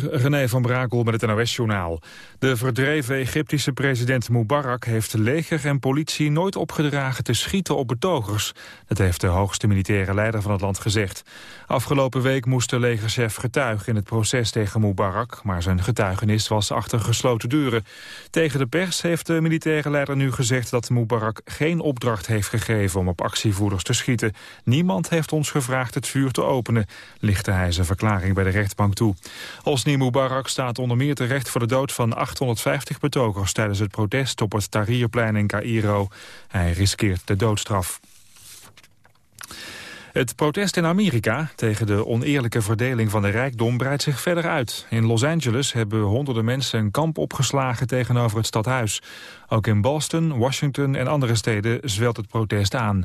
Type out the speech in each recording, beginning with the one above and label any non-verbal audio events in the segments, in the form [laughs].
René van Brakel met het NOS-journaal. De verdreven Egyptische president Mubarak heeft leger en politie nooit opgedragen te schieten op betogers. Dat heeft de hoogste militaire leider van het land gezegd. Afgelopen week moest de legerchef getuigen in het proces tegen Mubarak, maar zijn getuigenis was achter gesloten deuren. Tegen de pers heeft de militaire leider nu gezegd dat Mubarak geen opdracht heeft gegeven om op actievoerders te schieten. Niemand heeft ons gevraagd het vuur te openen, lichtte hij zijn verklaring bij de rechtbank toe. Hosni Mubarak staat onder meer terecht voor de dood van 850 betogers tijdens het protest op het Tahrirplein in Cairo. Hij riskeert de doodstraf. Het protest in Amerika tegen de oneerlijke verdeling van de rijkdom breidt zich verder uit. In Los Angeles hebben honderden mensen een kamp opgeslagen tegenover het stadhuis. Ook in Boston, Washington en andere steden zwelt het protest aan.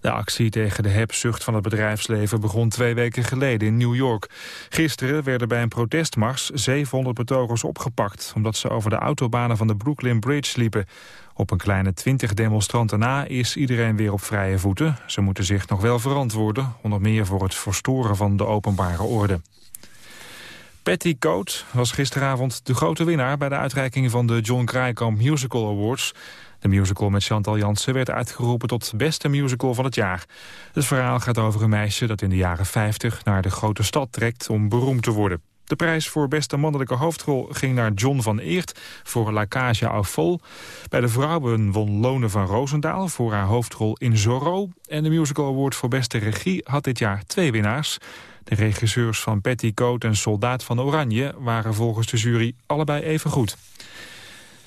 De actie tegen de hebzucht van het bedrijfsleven begon twee weken geleden in New York. Gisteren werden bij een protestmars 700 betogers opgepakt... omdat ze over de autobanen van de Brooklyn Bridge liepen. Op een kleine twintig demonstranten na is iedereen weer op vrije voeten. Ze moeten zich nog wel verantwoorden, onder meer voor het verstoren van de openbare orde. Patty Coat was gisteravond de grote winnaar... bij de uitreiking van de John Kraaikamp Musical Awards. De musical met Chantal Jansen werd uitgeroepen tot beste musical van het jaar. Het verhaal gaat over een meisje dat in de jaren 50 naar de grote stad trekt om beroemd te worden. De prijs voor beste mannelijke hoofdrol ging naar John van Eert voor La Cage au Vol. Bij de vrouwen won Lone van Roosendaal voor haar hoofdrol in Zorro. En de Musical Award voor beste regie had dit jaar twee winnaars. De regisseurs van Petticoat en Soldaat van Oranje waren volgens de jury allebei even goed.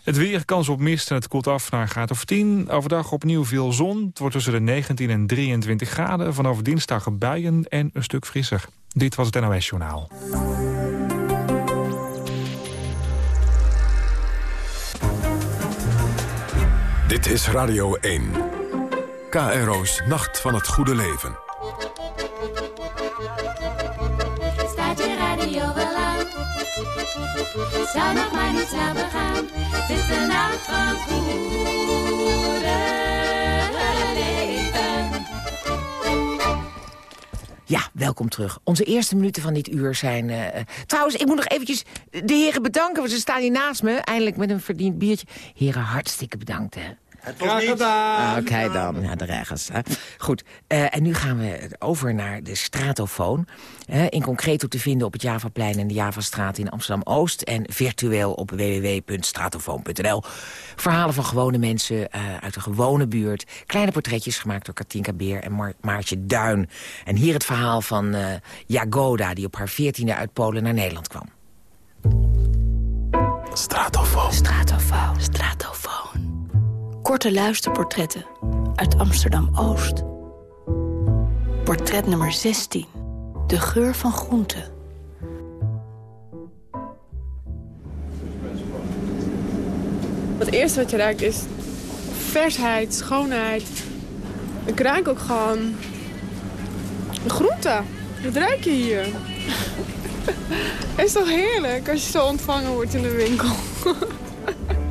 Het weer, kans op mist en het koelt af naar graad of 10. Overdag opnieuw veel zon. Het wordt tussen de 19 en 23 graden. Vanaf dinsdag buien en een stuk frisser. Dit was het NOS Journaal. Dit is Radio 1. KRO's Nacht van het Goede Leven. Staat je radio wel aan? Zou nog maar niet begaan. Het is de nacht van het goede leven. Ja, welkom terug. Onze eerste minuten van dit uur zijn... eh, trouwens, ik moet nog eventjes de heren bedanken, want ze staan hier naast me. Eindelijk met een verdiend biertje. Heren, hartstikke bedankt, hè. Graag gedaan. Oké dan, ja, de regens. Hè. Goed, eh, en nu gaan we over naar de stratofoon. Hè, in concreto te vinden op het Javaplein en de Javastraat in Amsterdam-Oost... en virtueel op www.stratofoon.nl. Verhalen van gewone mensen eh, uit de gewone buurt. Kleine portretjes gemaakt door Katinka Beer en Mar Maartje Duin. En hier het verhaal van eh, Jagoda, die op haar veertiende uit Polen naar Nederland kwam. Stratofoon. Stratofoon. Stratofoon. Korte luisterportretten uit Amsterdam-Oost. Portret nummer 16. De geur van groenten. Het eerste wat je ruikt is versheid, schoonheid. Ik ruik ook gewoon groente. Dat ruik je hier. [laughs] is toch heerlijk als je zo ontvangen wordt in de winkel. [laughs]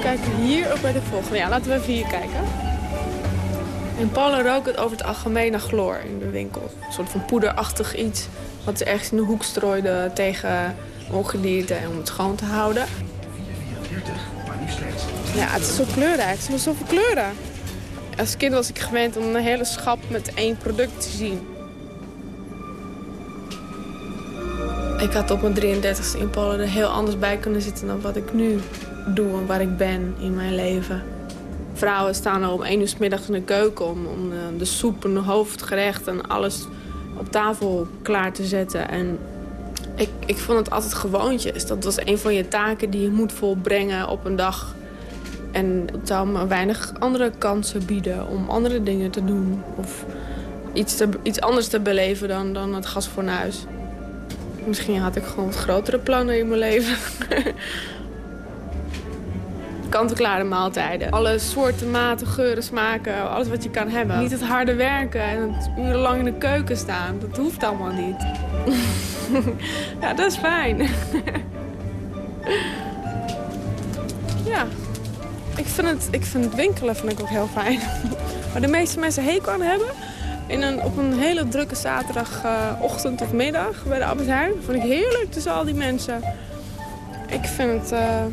Kijken hier ook bij de volgende. Ja, laten we even hier kijken. In Polen rook het over het algemeen naar chloor in de winkel. Een soort van poederachtig iets. Wat ze ergens in de hoek strooiden tegen ongedierte en om het schoon te houden. 40, maar niet slecht. Ja, het is zo kleurrijk. Het zijn zoveel kleuren. Als kind was ik gewend om een hele schap met één product te zien. Ik had op mijn 33ste in Polen er heel anders bij kunnen zitten dan wat ik nu doe en waar ik ben in mijn leven. Vrouwen staan al om één uur 's middags in de keuken om, om eh, de soep en hoofdgerecht en alles op tafel klaar te zetten. En ik, ik vond het altijd gewoontjes. Dat was een van je taken die je moet volbrengen op een dag. En het zou me weinig andere kansen bieden om andere dingen te doen. Of iets, te, iets anders te beleven dan, dan het gasfornuis. Misschien had ik gewoon grotere plannen in mijn leven. [laughs] Kant-en-klare maaltijden. Alle soorten, maten, geuren, smaken, alles wat je kan hebben. Niet het harde werken en het urenlang in de keuken staan. Dat hoeft allemaal niet. [laughs] ja, dat is fijn. [laughs] ja, ik vind, het, ik vind winkelen vind ik ook heel fijn. Waar de meeste mensen hekel aan hebben, op een hele drukke zaterdagochtend of middag bij de Albert Heijn. Vond ik heerlijk tussen al die mensen. Ik vind het, eh,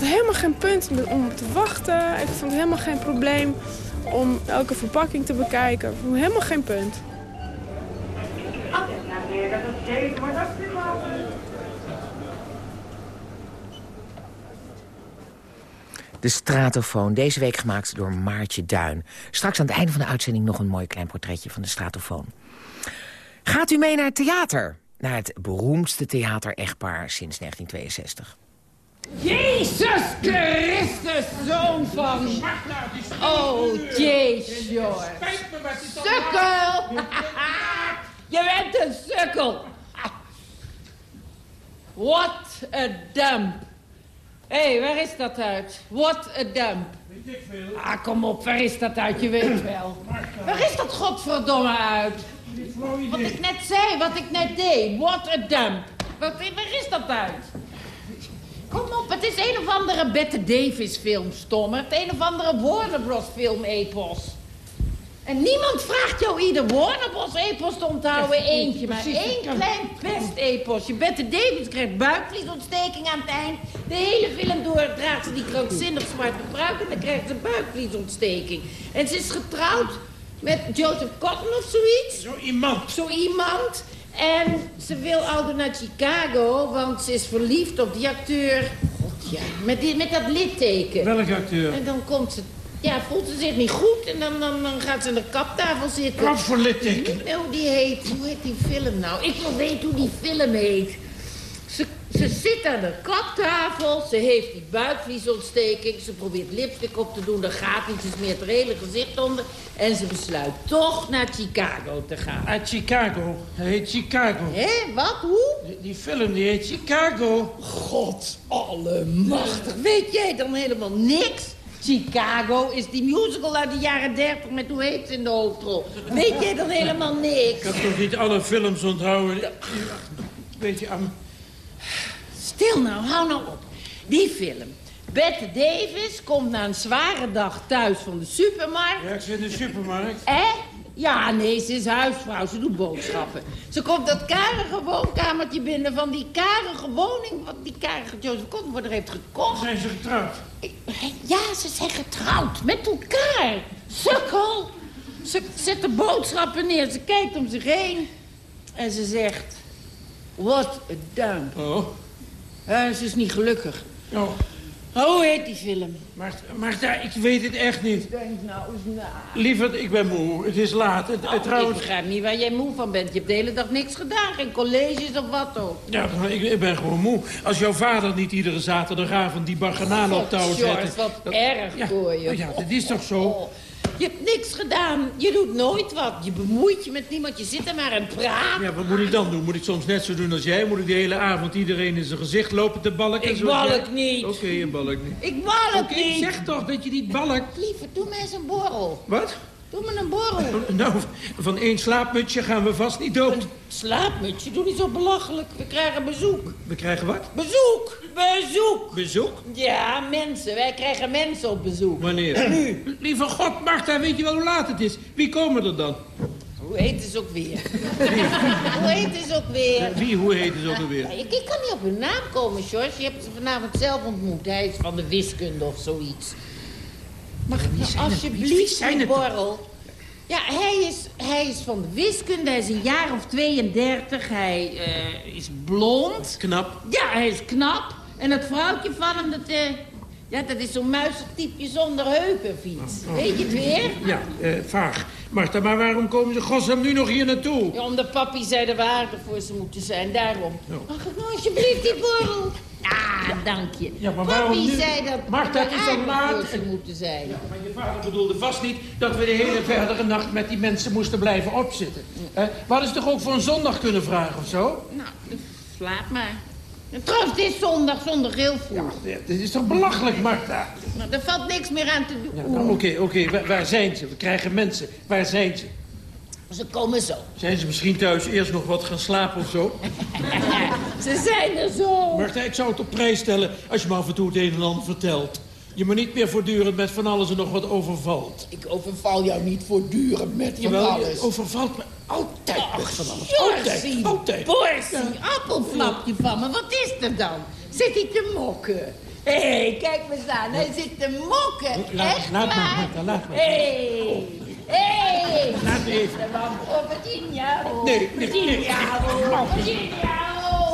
helemaal geen punt om te wachten. Ik het helemaal geen probleem om elke verpakking te bekijken. Ik het helemaal geen punt. De Stratofoon, deze week gemaakt door Maartje Duin. Straks aan het einde van de uitzending nog een mooi klein portretje van de Stratofoon. Gaat u mee naar het theater? Naar het beroemdste theater-echtpaar sinds 1962. Jezus Christus, zoon van... Oh, jezus. Sukkel! Je bent een sukkel. What a dump. Hé, hey, waar is dat uit? What a dump. Weet ik veel. Ah, kom op, waar is dat uit? Je weet wel. Waar is dat godverdomme uit? Wat ik net zei, wat ik net deed. What a dump. Wat, waar is dat uit? Kom op, het is een of andere Bette Davis film, stomme. Het een of andere Warner Bros film epos. En niemand vraagt jou ieder Warner Bros epos te onthouden. Eentje, maar één klein pest-eposje. Bette Davis krijgt buikvliesontsteking aan het eind. De hele film door draagt ze die krankzinnig zwarte pruik... en dan krijgt ze buikvliesontsteking. En ze is getrouwd met Joseph Cotton of zoiets. Zo iemand. Zo iemand. En ze wil al naar Chicago, want ze is verliefd op die acteur. God ja, met, die, met dat litteken. Welke acteur? En dan komt ze... Ja, voelt ze zich niet goed en dan, dan, dan gaat ze aan de kaptafel zitten. Wat voor litteken? Nou, die heet... Hoe heet die film nou? Ik wil weten hoe die film heet. Ze, ze zit aan de kaptafel, ze heeft die buikvliesontsteking... ze probeert lipstick op te doen, er gaat niet, ze smeert haar hele gezicht onder... en ze besluit toch naar Chicago te gaan. Uit Chicago. Hij heet Chicago. Hé, wat? Hoe? Die, die film die heet Chicago. God allemachtig. Weet jij dan helemaal niks? Chicago is die musical uit de jaren 30 met hoe heet ze in de hoofdrol. Weet jij dan helemaal niks? Ik heb toch niet alle films onthouden. Weet je, aan... Stil nou, hou nou op. Die film. Bette Davis komt na een zware dag thuis van de supermarkt. Ja, ik zit in de supermarkt. Eh? Ja, nee, ze is huisvrouw. Ze doet boodschappen. Ze komt dat karige woonkamertje binnen van die karige woning... wat die karige Joseph Cottonwood heeft gekocht. Zijn ze getrouwd? Ja, ze zijn getrouwd met elkaar. Sukkel. Ze zet de boodschappen neer. Ze kijkt om zich heen. En ze zegt... What a dump. Oh. Ze is niet gelukkig. Oh. Hoe heet die film? Maar, maar daar, ik weet het echt niet. Denk nou eens na. Lieverd, ik ben moe. Het is laat. Het, het, Ik trouwens... begrijp niet waar jij moe van bent. Je hebt de hele dag niks gedaan. Geen colleges of wat ook. Ja, maar ik, ik ben gewoon moe. Als jouw vader niet iedere zaterdagavond die bagananen op touw zette... George, wat dat- erg ja, voor je. Ja, dat is toch zo? Oh, Je hebt niks gedaan. Je doet nooit wat. Je bemoeit je met niemand. Je zit er maar en praat. Ja, wat moet ik dan doen? Moet ik soms net zo doen als jij? Moet ik de hele avond iedereen in zijn gezicht lopen te balken? Ik balk niet. Oké, je balk niet. Ik Oké, het niet. zeg toch dat je niet balkt. Liever, doe me eens een borrel. Wat? Doe me een borrel. Nou, van één slaapmutsje gaan we vast niet dood. Slaapmutsje, doe niet zo belachelijk. We krijgen bezoek. We krijgen wat? Bezoek! Bezoek! Bezoek? Ja, mensen. Wij krijgen mensen op bezoek. Wanneer? [clears throat] Nu. Lieve God, Marta, weet je wel hoe laat het is? Wie komen er dan? Hoe heet het ook weer? [laughs] Hoe heet het ook weer? Wie, hoe heet het ook alweer? Ja, ik, ik kan niet op hun naam komen, George. Je hebt ze vanavond zelf ontmoet. Hij is van de wiskunde of zoiets. Mag ik nou alsjeblieft zijn een het? borrel? Ja, hij is, hij is van de wiskunde. Hij is een jaar of 32. Hij eh, is blond. Knap. Ja, hij is knap. En dat vrouwtje van hem, dat, eh, ja, dat is zo'n muizentypje zonder heupenfiets. Weet je het weer? Ja, eh, vaag. Marta, maar waarom komen ze godsnaam nu nog hier naartoe? Ja, omdat papi zei de waarde voor ze moeten zijn, daarom. Mag ik nou alsjeblieft die borrel? Ah, dank je. Ja, maar waarom nu? zei dat Marta, is al laat. moeten zijn. Maar je vader bedoelde vast niet dat we de hele verdere nacht met die mensen moesten blijven opzitten. Eh, we hadden ze toch ook voor een zondag kunnen vragen of zo? Nou, slaap maar. En trouwens, het is zondag, zondag heel vroeg. Ja, dit is toch belachelijk, Marta? Nou, er valt niks meer aan te doen. Ja, nou, Oké, oké, waar, waar zijn ze? We krijgen mensen. Waar zijn ze? Ze komen zo. Zijn ze misschien thuis eerst nog wat gaan slapen of zo? [laughs] Ze zijn er zo. Marta, ik zou het op prijs stellen als je me af en toe het een en ander vertelt. je me niet meer voortdurend met van alles en nog wat overvalt. Ik overval jou niet voortdurend met van Jawel, alles. je overvalt me altijd met van alles. Altijd, Jorsie, altijd. Borsie, appelflapje van me. Wat is er dan? Zit hij te mokken? Hé, hey, kijk me eens aan. Hij zit te mokken. Laat- Echt laat maar? Martha, laat maar. Hé, hé. Laat even. Oh, Virginia. oh. Nee, nee, Virginia, oh. Virginia, oh.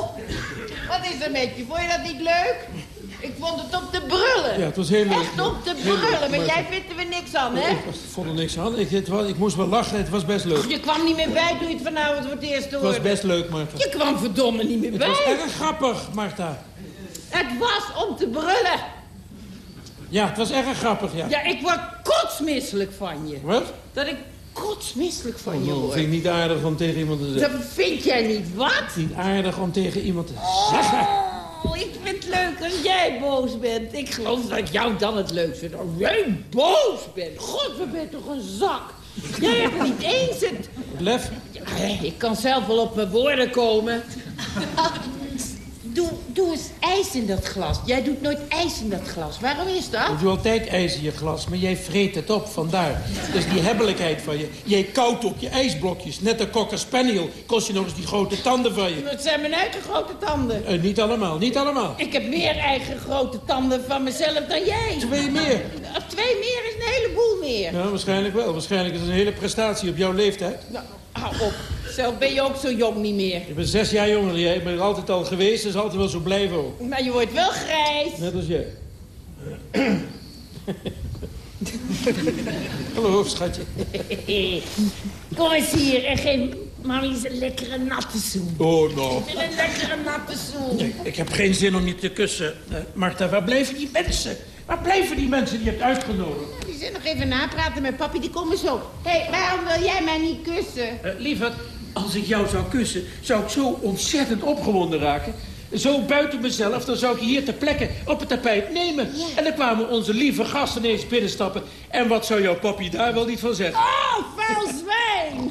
Wat is er met je? Vond je dat niet leuk? Ik vond het op te brullen. Ja, het was heel leuk. Echt op te brullen. Maar jij vindt er weer niks aan, hè? Ik vond er niks aan. Ik, het was, ik moest wel lachen. Het was best leuk. Je kwam niet meer bij toen je het vanavond voor het eerst Het was hoorde. best leuk, Martha. Je kwam verdomme niet meer Het bij. was erg grappig, Martha. Het was om te brullen. Ja, het was erg grappig, ja. Ja, ik word kotsmisselijk van je. Wat? Dat ik kotsmisselijk van je Dat word. vind ik niet aardig om tegen iemand te zeggen. Dat vind jij niet, wat? Niet aardig om tegen iemand te zeggen. Oh, ik vind het leuk als jij boos bent. Ik geloof dat ik jou dan het leuk vind. Als jij boos bent. God, we bent toch een zak. Jij hebt niet eens het... Lef, Ja, ik kan zelf wel op mijn woorden komen. Doe, doe eens ijs in dat glas. Jij doet nooit ijs in dat glas. Waarom is dat? ik doe altijd ijs in je glas, maar jij vreet het op, vandaar. Dus die hebbelijkheid van je. Jij koudt op je ijsblokjes. Net een cocker spaniel kost je nog eens die grote tanden van je. Dat zijn mijn eigen grote tanden. Eh, niet allemaal, niet allemaal. Ik heb meer eigen grote tanden van mezelf dan jij. Twee meer. Of twee meer is een heleboel meer. Ja, waarschijnlijk wel. Waarschijnlijk is het een hele prestatie op jouw leeftijd. Nou, hou op. Zelf ben je ook zo jong niet meer. Ik ben zes jaar jonger dan jij. Ik ben er altijd al geweest en zal altijd wel zo blijven ook. Maar je wordt wel grijs. Net als jij. [laughs] Hallo, schatje. Kom eens hier en geef mami eens een lekkere natte zoen. Oh, nou. En een lekkere natte zoen. Ik heb geen zin om je te kussen. Eh, Martha, waar blijven die mensen? Waar blijven die mensen die je hebt uitgenodigd? Die zit nog even napraten met papi, die komen zo. Hé, hey, waarom wil jij mij niet kussen? Lieverd, als ik jou zou kussen, zou ik zo ontzettend opgewonden raken. Zo buiten mezelf, dan zou ik je hier ter plekke op het tapijt nemen. En dan kwamen onze lieve gasten ineens binnenstappen. En wat zou jouw papi daar wel niet van zeggen? Oh, vuil zwijn!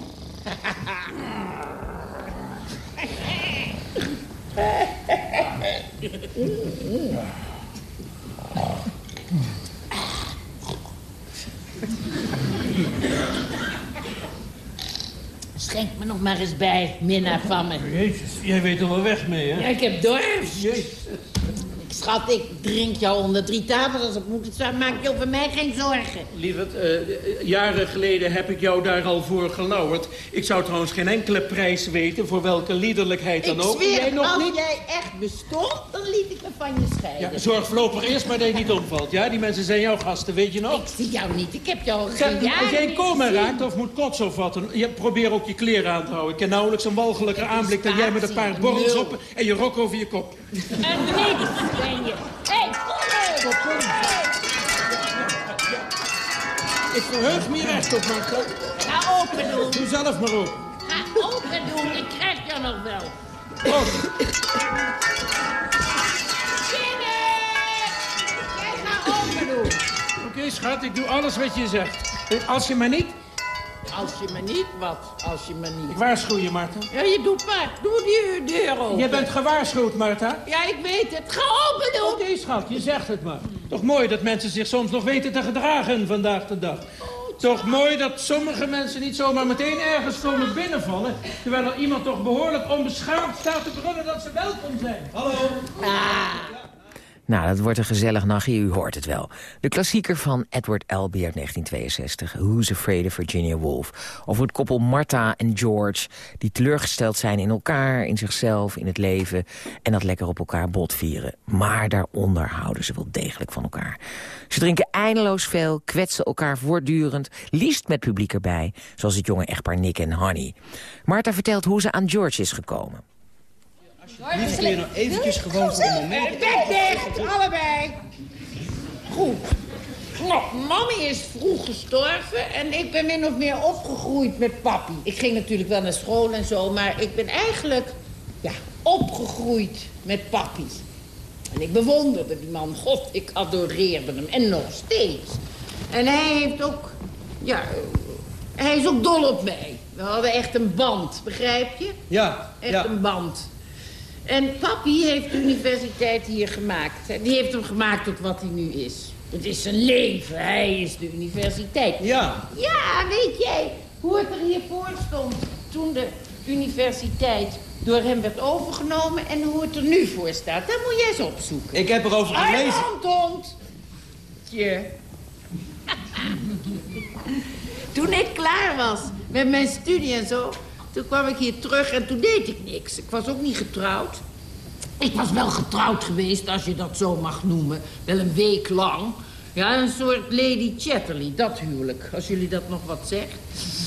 Schenk me nog maar eens bij, minnaar van me. Jezus, jij weet er wel weg mee, hè? Ja, ik heb dorst. Jezus. Schat, ik drink jou onder drie tafels als het moet. Dus maak je over mij geen zorgen. Lieverd, eh, jaren geleden heb ik jou daar al voor gelauwerd. Ik zou trouwens geen enkele prijs weten voor welke liederlijkheid dan ik ook. zweer, jij nog als niet? jij echt bestond, dan liet ik me van je scheiden. Ja, zorg voorlopig eerst maar dat je niet omvalt. Ja, die mensen zijn jouw gasten, weet je nog? Ik zie jou niet, ik heb jou al geen jaar als jij coma raakt of moet kotsen of wat, je, probeer ook je kleren aan te houden. Ik ken nauwelijks een walgelijker Het aanblik dan jij met een paar borrels op en je rok over je kop. Een niks ben je. Hé, hey, kom eens. Ik verheug me hier echt op, Marta. Ga open doen. Doe zelf maar op. Ga open doen, ik krijg jou nog wel. Binnen! Jij ga open doen. Oké, schat, ik doe alles wat je zegt. Als je maar niet... Als je me niet, wat? Als je me Ik niet... waarschuw je, Marta. Ja, je doet maar. Doe die deur open. Jij bent gewaarschuwd, Marta. Ja, ik weet het. Ga open doen. Oké, schat, je zegt het maar. Toch mooi dat mensen zich soms nog weten te gedragen vandaag de dag. Toch mooi dat sommige mensen niet zomaar meteen ergens komen binnenvallen... terwijl er iemand toch behoorlijk onbeschaamd staat te brullen dat ze welkom zijn. Hallo. Nou, dat wordt een gezellig nachtje, u hoort het wel. De klassieker van Edward Albee uit 1962, Who's Afraid of Virginia Woolf. Over het koppel Martha en George, die teleurgesteld zijn in elkaar, in zichzelf, in het leven... en dat lekker op elkaar botvieren. Maar daaronder houden ze wel degelijk van elkaar. Ze drinken eindeloos veel, kwetsen elkaar voortdurend, liefst met publiek erbij... zoals het jonge echtpaar Nick en Honey. Martha vertelt hoe ze aan George is gekomen. Lieve kun je nou eventjes gewoon voor een moment... Bek dicht, allebei. Goed. Nou, mommy is vroeg gestorven en ik ben min of meer opgegroeid met papi. Ik ging natuurlijk wel naar school en zo, maar ik ben eigenlijk ja, opgegroeid met papi. En ik bewonderde die man. God, ik adoreerde hem. En nog steeds. En hij heeft ook... Ja, hij is ook dol op mij. We hadden echt een band, begrijp je? Ja, Echt ja. een band. En papi heeft de universiteit hier gemaakt. Die heeft hem gemaakt tot wat hij nu is. Het is zijn leven. Hij is de universiteit. Ja. Ja, weet jij hoe het er hiervoor stond toen de universiteit door hem werd overgenomen en hoe het er nu voor staat? Dat moet jij eens opzoeken. Ik heb erover gelezen. Hond. Tje. [laughs] toen ik klaar was met mijn studie en zo, toen kwam ik hier terug en toen deed ik niks. Ik was ook niet getrouwd. Ik was wel getrouwd geweest, als je dat zo mag noemen. Wel een week lang. Ja, een soort Lady Chatterley, dat huwelijk, als jullie dat nog wat zegt.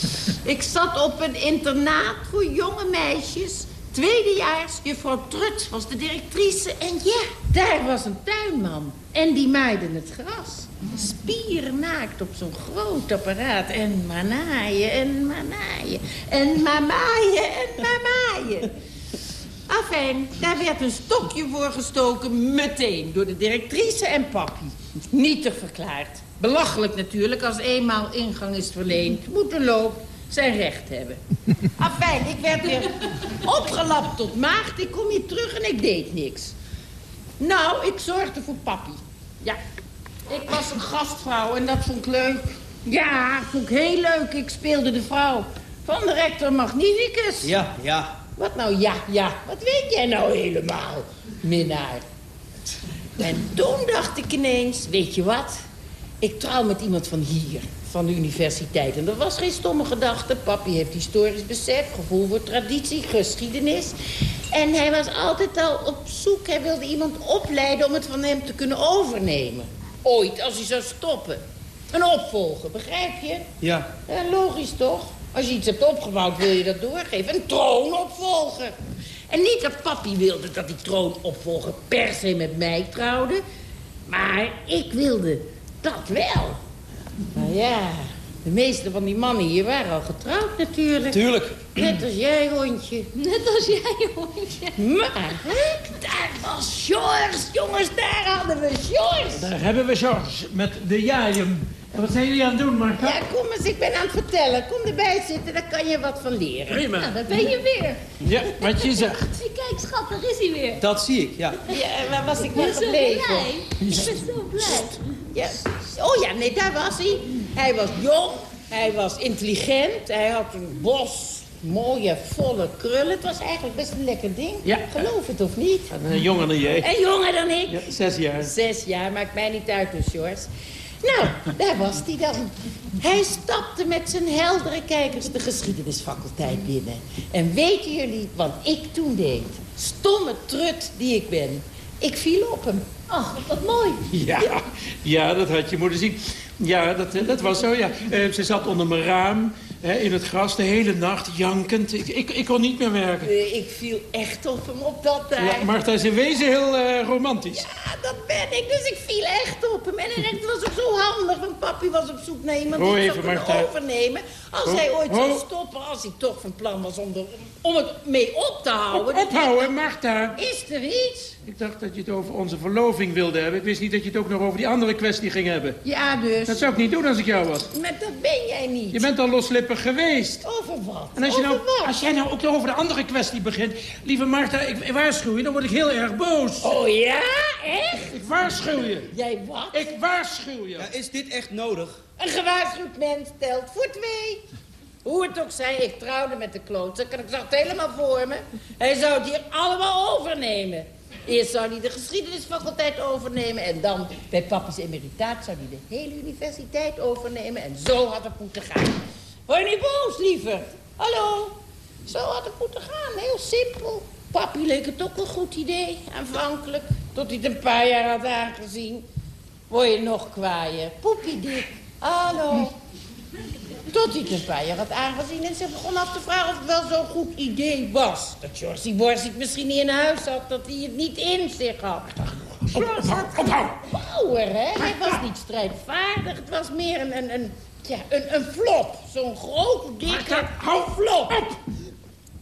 [laughs] Ik zat op een internaat voor jonge meisjes. Tweedejaars, juffrouw Trut was de directrice. En ja, daar was een tuinman. En die maaide het gras. Spiernaakt op zo'n groot apparaat. En maar en maar. En maar maaien, en maar maaien. Afijn, daar werd een stokje voor gestoken, meteen, door de directrice en papi. Nietig verklaard. Belachelijk natuurlijk, als eenmaal ingang is verleend. Moet de loop zijn recht hebben. Afijn, ik werd weer opgelapt tot maagd. Ik kom hier terug en ik deed niks. Nou, ik zorgde voor papi. Ja, ik was een gastvrouw en dat vond ik leuk. Ja, vond ik heel leuk. Ik speelde de vrouw van de rector Magnificus. Ja, ja. Wat nou ja, ja? Wat weet jij nou helemaal, minnaar? En toen dacht ik ineens, weet je wat? Ik trouw met iemand van hier, van de universiteit. En dat was geen stomme gedachte. Papi heeft historisch besef, gevoel voor traditie, geschiedenis. En hij was altijd al op zoek. Hij wilde iemand opleiden om het van hem te kunnen overnemen. Ooit, als hij zou stoppen. Een opvolger, begrijp je? Ja. Ja, logisch toch? Als je iets hebt opgebouwd, wil je dat doorgeven. Een troonopvolger. En niet dat papi wilde dat die troonopvolger per se met mij trouwde. Maar ik wilde dat wel. Nou ja, de meeste van die mannen hier waren al getrouwd natuurlijk. Tuurlijk. Net als jij, hondje. Net als jij, hondje. Maar, hè, daar was George. Jongens, daar hadden we George. Daar hebben we George met de jaaien. En wat zijn jullie aan het doen, Marta? Ja, kom eens, ik ben aan het vertellen. Kom erbij zitten, daar kan je wat van leren. Prima. Nou, daar ben je weer. Ja, wat je zegt. [laughs] Kijk, schat, daar is hij weer. Dat zie ik, ja. Ja, waar was ik Ik nou ben zo blij. Ik ben zo blij. Ja. Oh ja, nee, daar was hij. Hij was jong, hij was intelligent, hij had een bos mooie, volle krullen. Het was eigenlijk best een lekker ding. Ja. Geloof het of niet. Een eh, jongen dan jij. En jonger dan ik. Ja, zes jaar. Zes jaar, maakt mij niet uit dus, George. Nou, daar was hij dan. Hij stapte met zijn heldere kijkers de geschiedenisfaculteit binnen. En weten jullie wat ik toen deed? Stomme trut die ik ben. Ik viel op hem. Ach, wat mooi. Ja, ja, dat had je moeten zien. Ja, dat, eh, dat was zo, ja. Eh, ze zat onder mijn raam, hè, in het gras, de hele nacht, jankend. Ik, ik, ik kon niet meer werken. Eh, Ik viel echt op hem op dat tijd. Ja, Martha is in wezen heel romantisch. Ja, dat ben ik. Dus ik viel echt op hem. En het was ook zo handig, want papi was op zoek naar iemand die zou kunnen Martha. overnemen. Als hij ooit zou stoppen, als hij toch van plan was om, om het mee op te houden. Ophouden, Martha. Is er iets? Ik dacht dat je het over onze verloving wilde hebben. Ik wist niet dat je het ook nog over die andere kwestie ging hebben. Ja, dus. Dat zou ik niet doen als ik jou was. Maar dat ben jij niet. Je bent al loslippig geweest. Over wat? En als, je nou, over wat? als jij nou ook over de andere kwestie begint... Lieve Martha, ik, ik waarschuw je, dan word ik heel erg boos. Oh ja? Echt? Ik waarschuw je. Jij wat? Ik waarschuw je. Ja, is dit echt nodig? Een gewaarschuwd mens telt voor twee. Hoe het ook zij, ik trouwde met de klootzak en ik zag het helemaal voor me. Hij zou het hier allemaal overnemen. Eerst zou hij de geschiedenisfaculteit overnemen... en dan bij papi's emeritaat zou hij de hele universiteit overnemen... en zo had het moeten gaan. Word je niet boos, liever? Hallo? Zo had het moeten gaan, heel simpel. Papi leek het ook een goed idee, aanvankelijk. Tot hij het een paar jaar had aangezien. Word je nog kwaaier. Poepie dik. Hallo. Tot hij een paar jaar had aangezien en zich begon af te vragen of het wel zo'n goed idee was. Dat Jorsy Borsik misschien niet in huis had, dat hij het niet in zich had. George had power, hè? Hij was niet strijdvaardig, het was meer een, een, een, ja, een, een flop. Zo'n grote, dikke flop. op.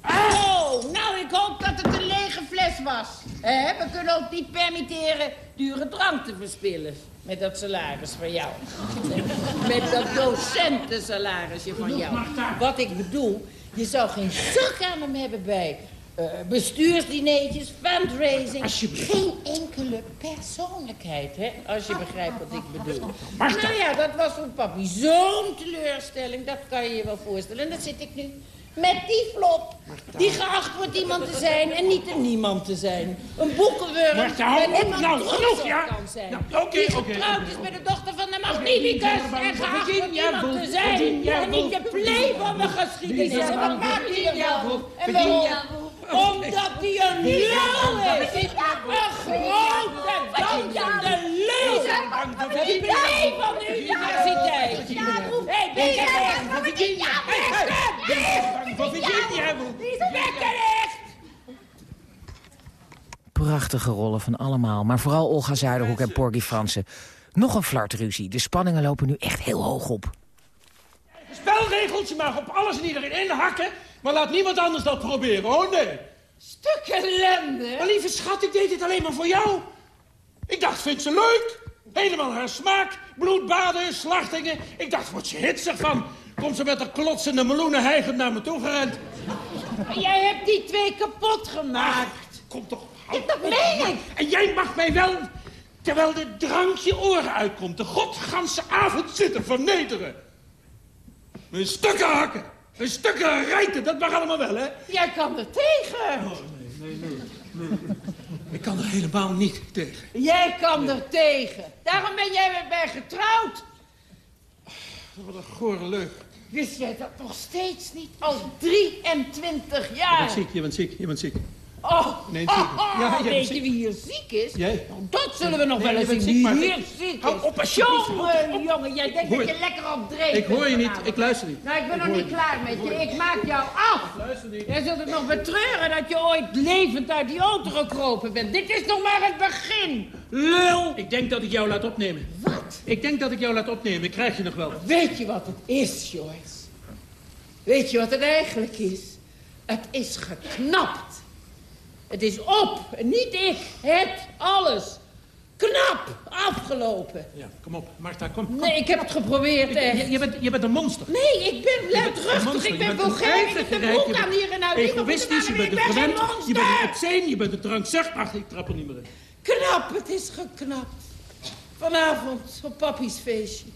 Oh, nou, ik hoop dat het een lege fles was. Hè? We kunnen ook niet permitteren dure drank te verspillen. Met dat salaris van jou. [laughs] Met dat docentensalarisje van jou. Wat ik bedoel, je zou geen zak aan hem hebben bij. eh, bestuursdineetjes, fundraising. Geen enkele persoonlijkheid, hè? Als je begrijpt wat ik bedoel. Nou ja, dat was voor papi zo'n teleurstelling. Dat kan je je wel voorstellen. En daar zit ik nu. Met die flop. Die geacht wordt iemand te zijn en niet een niemand te zijn. Een boekenwurm Martha, hou waar op nou, genoeg, ja? kan zijn. Nou, oké, die getrouwd is met de dochter van de magnificus en geacht wordt iemand te zijn. En niet de play van de geschiedenis. En wat maakt ervan? Woolf, En waarom? Omdat hij een lul is. Een grote, dansende lul. De play van de universiteit. Hé, ben je echt? Van Virginia, Prachtige rollen van allemaal, maar vooral Olga Zuiderhoek en Porgy Fransen. Nog een flartruzie. De spanningen lopen nu echt heel hoog op. Spelregels, je mag op alles en iedereen inhakken... maar laat niemand anders dat proberen, oh nee. Stuk ellende. Maar lieve schat, ik deed dit alleen maar voor jou. Ik dacht, vindt ze leuk? Helemaal haar smaak. Bloedbaden, slachtingen. Ik dacht, wordt ze hitsig van. Komt ze met haar klotsende meloenen hijgend naar me toe gerend. Jij hebt die twee kapot gemaakt. Kom toch. Dat meen ik. En jij mag mij wel, terwijl de drank je oren uitkomt... de godganse avond zitten vernederen. Een stukken hakken. Een stukken rijten, dat mag allemaal wel, hè? Jij kan er tegen. Oh, nee, nee, nee, nee. Ik kan er helemaal niet tegen. Jij kan er tegen. Daarom ben jij met mij getrouwd. Wat een gore leugen. Wist jij dat nog steeds niet? Al 23 jaar. Je bent ziek, je bent ziek, je bent ziek. Oh, Nee, oh, oh, Ja, weet je wie hier ziek is? Jij? Nou, dat zullen we nog Nee, wel eens zien. ziek, maar hier ik- ziek Hou op. Jongen, jongen, jij denkt hoor dat je- lekker op dreef Ik hoor je niet, ik luister niet. Nou, ik ben Ik nog niet klaar met je. Ik maak jou af. Luister niet. Jij zult het nog betreuren dat je ooit levend uit die auto gekropen bent. Dit is nog maar het begin. Lul. Ik denk dat ik jou laat opnemen. Wat? Ik denk dat ik jou laat opnemen. Ik krijg je nog wel. Weet je wat het is, Joyce? Weet je wat het eigenlijk is? Het is geknapt. Het is op. Niet ik. Het. Alles. Knap. Afgelopen. Ja, kom op. Marta, kom. kom. Nee, ik heb het geprobeerd, echt. je bent, je bent een monster. Nee, ik ben luidruchtig. monster. Ik ben vulgair. Ik heb de broek aan hier en uit. Egoïstisch, je bent een geen verwend. Je bent monster. een obscene, je bent een drankzucht. Ach, ik trap er niet meer in. Knap, het is geknapt. Vanavond op papi's feestje.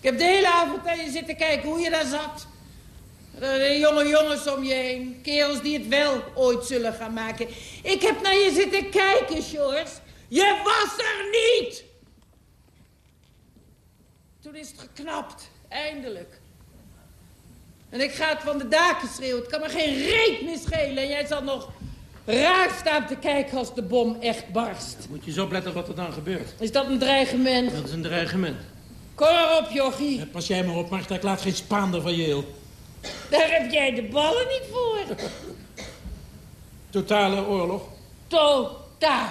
Ik heb de hele avond naar je zitten kijken hoe je daar zat. Er zijn jonge jongens om je heen. Kerels die het wel ooit zullen gaan maken. Ik heb naar je zitten kijken, Sjors. Je was er niet! Toen is het geknapt. Eindelijk. En ik ga het van de daken schreeuwen. Het kan me geen reet meer schelen. En jij zal nog raar staan te kijken als de bom echt barst. Moet je zo opletten wat er dan gebeurt. Is dat een dreigement? Dat is een dreigement. Kom op, jochie. Pas jij maar op, Marta. Ik laat geen spaander van je heel. Daar heb jij de ballen niet voor. Totale oorlog. Totaal.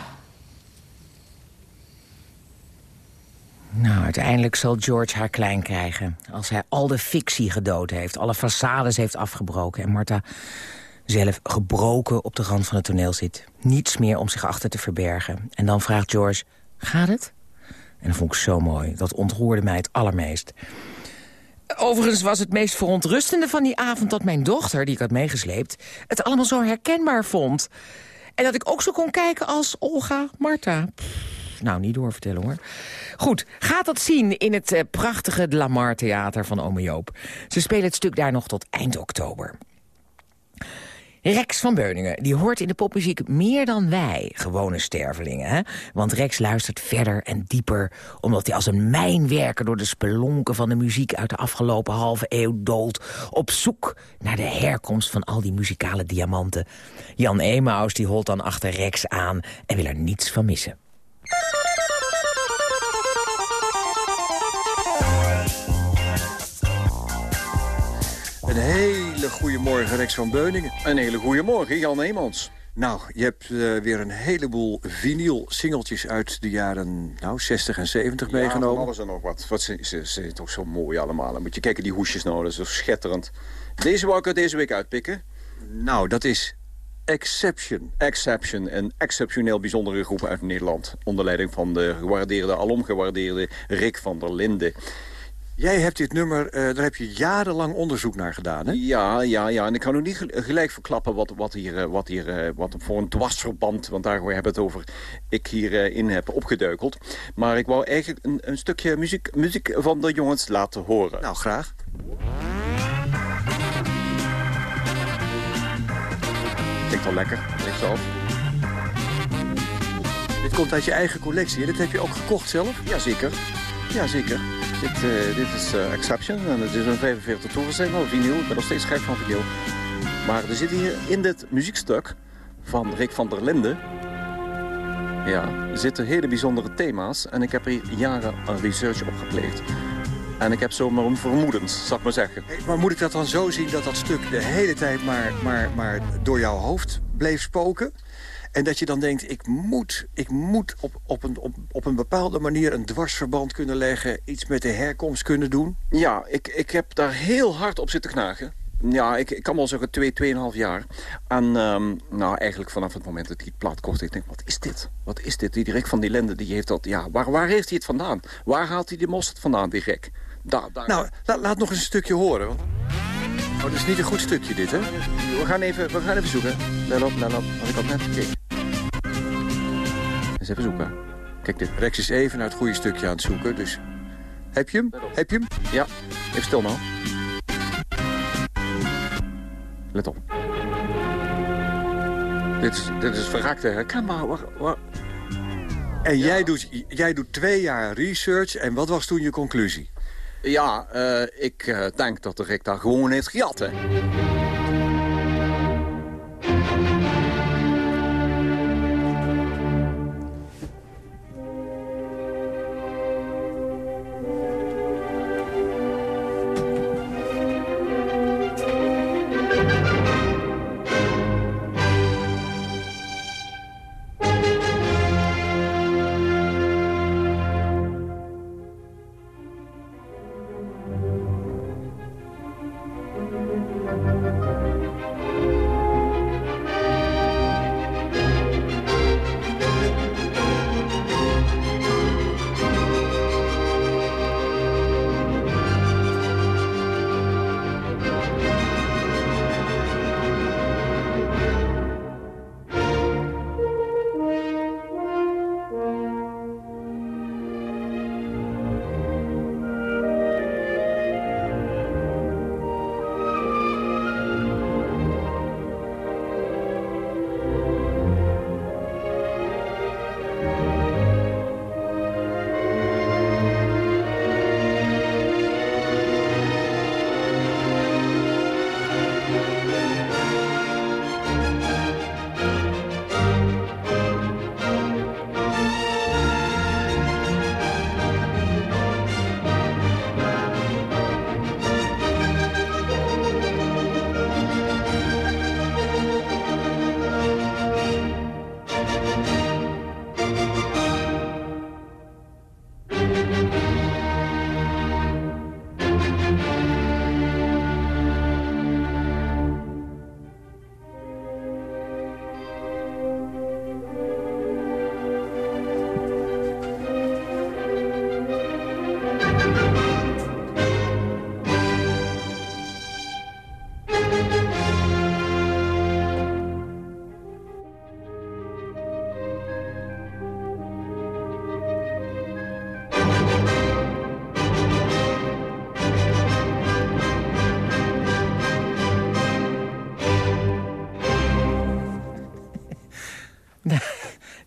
Nou, uiteindelijk zal George haar klein krijgen. Als hij al de fictie gedood heeft, alle façades heeft afgebroken... en Martha zelf gebroken op de rand van het toneel zit. Niets meer om zich achter te verbergen. En dan vraagt George, gaat het? En dat vond ik zo mooi. Dat ontroerde mij het allermeest. Overigens was het meest verontrustende van die avond... dat mijn dochter, die ik had meegesleept, het allemaal zo herkenbaar vond. En dat ik ook zo kon kijken als Olga Marta. Nou, niet doorvertellen hoor. Goed, gaat dat zien in het eh, prachtige Lamar Theater van Ome Joop. Ze spelen het stuk daar nog tot eind oktober. Rex van Beuningen, die hoort in de popmuziek meer dan wij, gewone stervelingen. Hè? Want Rex luistert verder en dieper, omdat hij als een mijnwerker door de spelonken van de muziek uit de afgelopen halve eeuw doolt, op zoek naar de herkomst van al die muzikale diamanten. Jan Emaus die holt dan achter Rex aan en wil er niets van missen. Een hele goede morgen, Rex van Beuningen. Een hele goede morgen, Jan Eemans. Nou, je hebt eh, weer een heleboel vinyl-singeltjes uit de jaren nou, 60 en 70 Ja, van meegenomen. alles en nog wat. Wat zijn ze, toch zo mooi allemaal. Dan moet je kijken, die hoesjes nou, dat is zo schitterend. Deze wou ik er deze week uitpikken. Nou, dat is Exception. Exception, een exceptioneel bijzondere groep uit Nederland. Onder leiding van de gewaardeerde, alom gewaardeerde Rick van der Linden. Jij hebt dit nummer, eh, daar heb je jarenlang onderzoek naar gedaan, hè? Ja, ja, ja. En ik kan nog niet gel- gelijk verklappen wat, wat hier, eh, wat hier eh, wat voor een dwarsverband... want daar hebben we het over, ik hierin in heb opgeduikeld. Maar ik wou eigenlijk een, een stukje muziek, muziek van de jongens laten horen. Nou, graag. Klinkt wel lekker, rechtsaf. Dit komt uit je eigen collectie, hè? Dit heb je ook gekocht zelf? Jazeker. Jazeker. Dit, eh, dit is eh, Exception en het is een 45 toerenstijl, vinyl. Ik ben nog steeds gek van vinyl. Maar er zit hier in dit muziekstuk van Rick van der Linden... Ja, zitten hele bijzondere thema's. En ik heb er jaren research op gepleegd. En ik heb zomaar een vermoedens, zal ik maar zeggen. Maar moet ik dat dan zo zien dat dat stuk de hele tijd maar, maar, maar door jouw hoofd bleef spoken? En dat je dan denkt, ik moet, ik moet op, op, een, op, op een bepaalde manier een dwarsverband kunnen leggen... iets met de herkomst kunnen doen? Ja, ik, ik heb daar heel hard op zitten knagen. Ja, ik, ik kan wel zeggen twee, tweeënhalf jaar. En ehm, nou, eigenlijk vanaf het moment dat hij het plaat kocht... ik denk, wat is dit? Wat is dit? Die Rick van die Lende, die heeft dat... Ja, waar, waar heeft hij het vandaan? Waar haalt hij die mosterd vandaan, die Rick? Daar, daar. Nou, la- laat nog eens een stukje horen. Oh, dat is niet een goed stukje dit, hè? We gaan even, we gaan even zoeken. Let op, let op. Had ik al net gekeken. Eens even zoeken. Kijk dit. Rex is even naar het goede stukje aan het zoeken, dus... Heb je hem? Heb je hem? Ja, even stil nou. Let op. Dit is, dit is verrakte herkenbaar. Waar, waar... En jij, doet, jij doet twee jaar research. En wat was toen je conclusie? Ja, eh, ik eh, denk dat de Rick daar gewoon heeft gejat.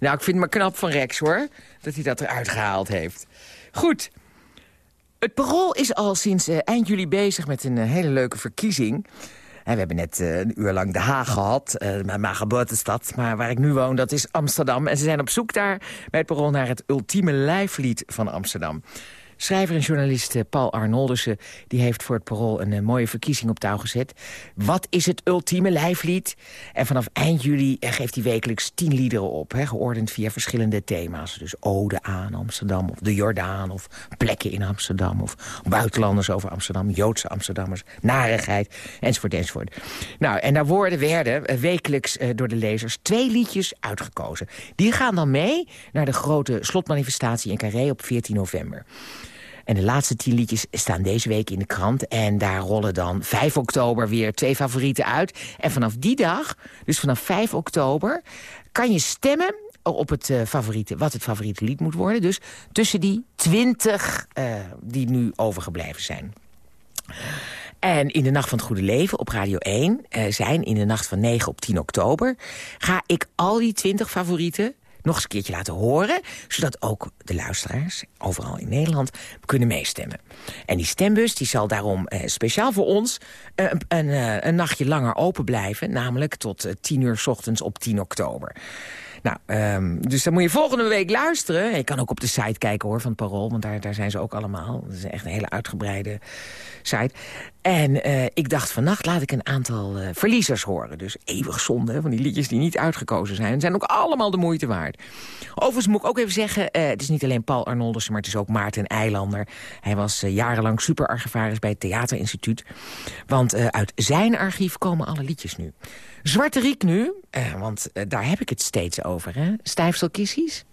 Nou, ik vind het maar knap van Rex, hoor. Dat hij dat eruit gehaald heeft. Goed. Het Parool is al sinds eh, eind juli bezig met een eh, hele leuke verkiezing. En we hebben net eh, een uur lang Den Haag gehad, eh, mijn geboortestad. Maar waar ik nu woon, dat is Amsterdam. En ze zijn op zoek daar bij het Parool naar het ultieme lijflied van Amsterdam. Schrijver en journalist eh, Paul Arnoldussen die heeft voor het Parool een eh, mooie verkiezing op touw gezet. Wat is het ultieme lijflied? En vanaf eind juli eh, geeft hij wekelijks tien liederen op, hè, geordend via verschillende thema's. Dus ode aan Amsterdam, of de Jordaan, of plekken in Amsterdam... of buitenlanders over Amsterdam, Joodse Amsterdammers, narigheid, enzovoort, enzovoort. Nou, en daar worden werden wekelijks door de lezers twee liedjes uitgekozen. Die gaan dan mee naar de grote slotmanifestatie in Carré op 14 november. En de laatste tien liedjes staan deze week in de krant. En daar rollen dan 5 oktober weer twee favorieten uit. En vanaf die dag, dus vanaf 5 oktober... kan je stemmen op het, uh, favoriete, wat het favoriete lied moet worden. Dus tussen die 20 uh, die nu overgebleven zijn. En in de Nacht van het Goede Leven op Radio 1 uh, zijn in de nacht van 9 op 10 oktober... ga ik al die 20 favorieten nog eens een keertje laten horen... zodat ook de luisteraars overal in Nederland kunnen meestemmen. En die stembus die zal daarom eh, speciaal voor ons eh, een, een, een, nachtje langer open blijven... namelijk tot eh, 10 uur s ochtends op 10 oktober. Nou, um, dus dan moet je volgende week luisteren. Je kan ook op de site kijken hoor, van Parool, want daar, daar zijn ze ook allemaal. Dat is echt een hele uitgebreide site. En uh, ik dacht vannacht laat ik een aantal uh, verliezers horen. Dus eeuwig zonde van die liedjes die niet uitgekozen zijn. Zijn ook allemaal de moeite waard. Overigens moet ik ook even zeggen, uh, het is niet alleen Paul Arnoldersen... maar het is ook Maarten Eilander. Hij was jarenlang superarchivaris bij het Theaterinstituut. Want uit zijn archief komen alle liedjes nu. Zwarte Riek nu, uh, want uh, daar heb ik het steeds over, hè? Stijfselkissies.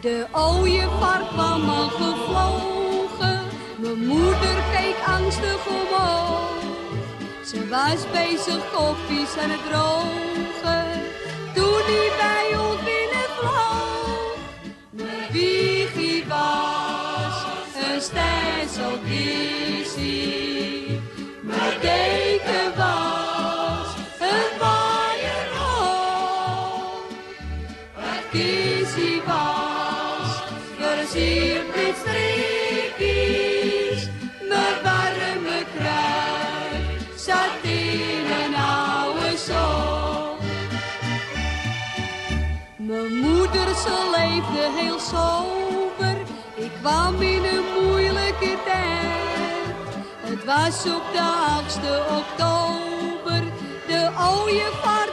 De ooievaar kwam al gevlogen, mijn moeder keek angstig omhoog. Ze was bezig koffies aan het drogen, toen hij bij ons binnenvloog. Mijn wiegie was een stijfselkissie. Ze leefde heel sober. Ik kwam in een moeilijke tijd. Het was op de 8e oktober, de ooievaar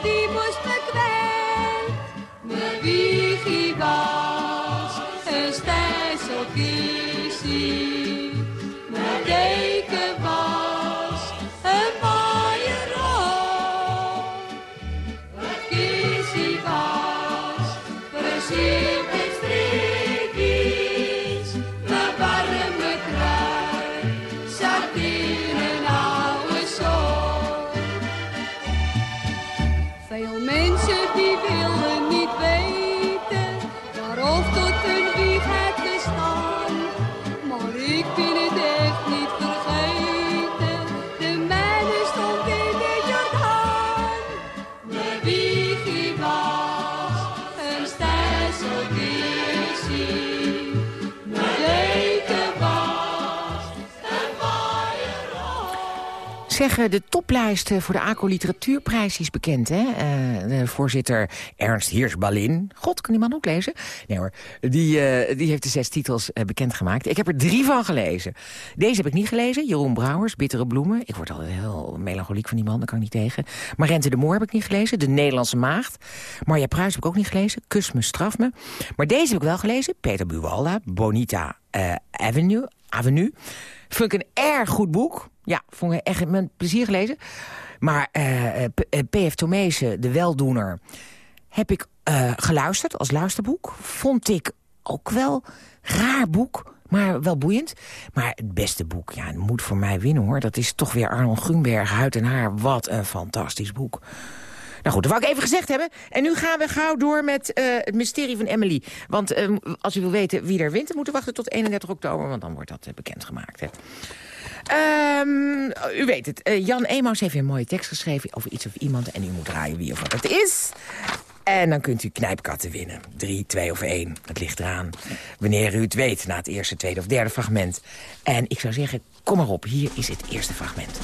De toplijst voor de ACO Literatuurprijs is bekend, hè? Uh, de voorzitter Ernst Hirschbalin. God, kan die man ook lezen? Nee hoor, die, uh, die heeft de zes titels uh, bekendgemaakt. Ik heb er drie van gelezen. Deze heb ik niet gelezen. Jeroen Brouwers, Bittere Bloemen. Ik word altijd heel melancholiek van die man, daar kan ik niet tegen. Marente de Moor heb ik niet gelezen. De Nederlandse Maagd. Marja Pruis heb ik ook niet gelezen. Kus me, straf me. Maar deze heb ik wel gelezen. Peter Buwalda, Bonita Avenue. Avenue. Vond ik een erg goed boek. Ja, vond ik echt met plezier gelezen. Maar uh, P.F. Tomezen, De Weldoener, heb ik geluisterd als luisterboek. Vond ik ook wel raar boek, maar wel boeiend. Maar het beste boek, ja, het moet voor mij winnen hoor. Dat is toch weer Arnold Grunberg, Huid en Haar. Wat een fantastisch boek. Nou goed, dat wou ik even gezegd hebben. En nu gaan we gauw door met het mysterie van Emily. Want uh, als u wil weten wie er wint... moeten we wachten tot 31 oktober, want dan wordt dat bekendgemaakt. Hè. Um, u weet het, uh, Jan Emaus heeft een mooie tekst geschreven over iets of iemand... en u moet draaien wie of wat het is. En dan kunt u knijpkatten winnen. Drie, twee of één. Het ligt eraan wanneer u het weet na het eerste, tweede of derde fragment. En ik zou zeggen, kom maar op, hier is het eerste fragment.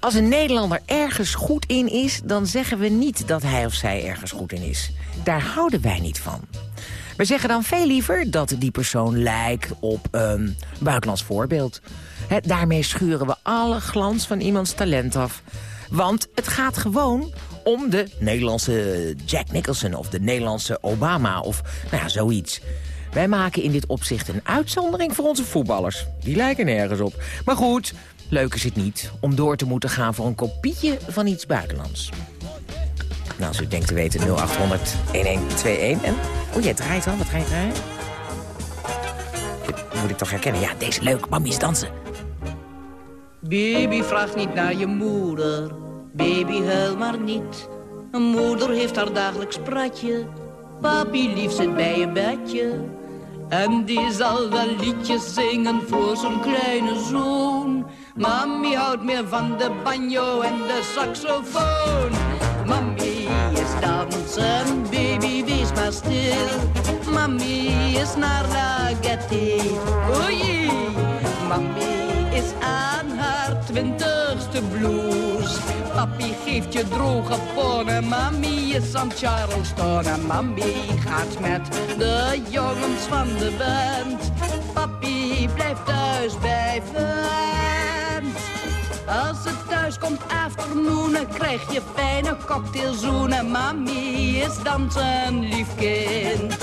Als een Nederlander ergens goed in is... dan zeggen we niet dat hij of zij ergens goed in is. Daar houden wij niet van. We zeggen dan veel liever dat die persoon lijkt op een buitenlands voorbeeld. Daarmee schuren we alle glans van iemands talent af. Want het gaat gewoon om de Nederlandse Jack Nicholson... of de Nederlandse Obama of nou ja, zoiets. Wij maken in dit opzicht een uitzondering voor onze voetballers. Die lijken nergens op. Maar goed, leuk is het niet om door te moeten gaan voor een kopietje van iets buitenlands. Nou, als u denkt te weten, 0800 1121. En, oh, jij draait al. Wat ga je draaien? Dit moet ik toch herkennen. Ja, deze leuk. Mamies dansen. Baby, vraag niet naar je moeder. Baby, huil maar niet. Een moeder heeft haar dagelijks pratje. Papi lief zit bij je bedje. En die zal wel liedjes zingen voor zo'n kleine zoon. Mami houdt meer van de banjo en de saxofoon. Mami is baby, wees maar stil. Mami is naar gaieté. Oei, mami is aan haar twintigste blues. Papi geeft je droge ponnen, mami is aan Charleston. En mami gaat met de jongens van de band. Papi blijft thuis bij vent. Als het thuis komt afternoonen, krijg je fijne cocktailzoenen. Mami is dansen, lief kind.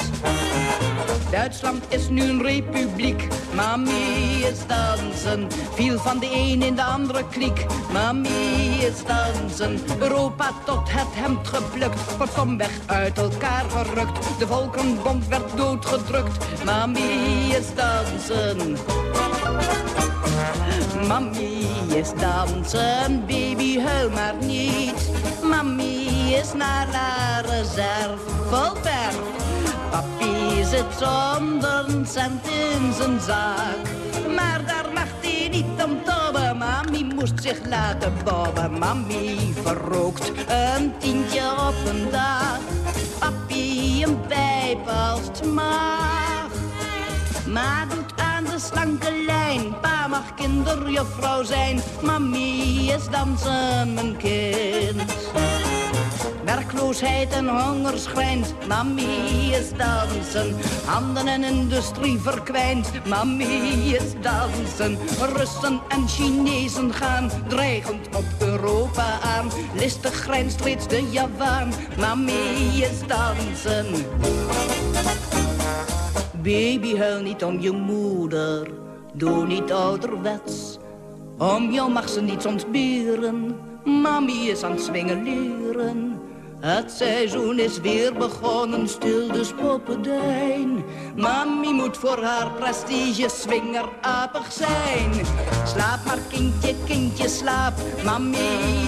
Duitsland is nu een republiek. Mami is dansen. Viel van de een in de andere kliek. Mami is dansen. Europa tot het hemd geplukt. Wordt weg uit elkaar gerukt. De volkenbond werd doodgedrukt. Mami is dansen. Mami is dansen, baby huil maar niet. Mami is naar la reserve, vol verf. Papi zit zonder een cent in zijn zak. Maar daar mag hij niet om tobben. Mami moest zich laten bobben. Mami verrookt een tientje op een dag. Papi een pijp als het mag. Maar doet slanke lijn. Pa mag kinderjuffrouw zijn. Mami is dansen mijn kind. Werkloosheid en honger schrijnt. Mami is dansen. Handen en industrie verkwijnt. Mami is dansen. Russen en Chinezen gaan dreigend op Europa aan. Listig grijnst reeds de Javaan. Mami is dansen. Baby, huil niet om je moeder. Doe niet ouderwets. Om jou mag ze niets ontberen. Mami is aan het leren. Het seizoen is weer begonnen, stil dus poppendijn. Mami moet voor haar prestige swingerapig zijn. Slaap maar kindje, kindje, slaap. Mami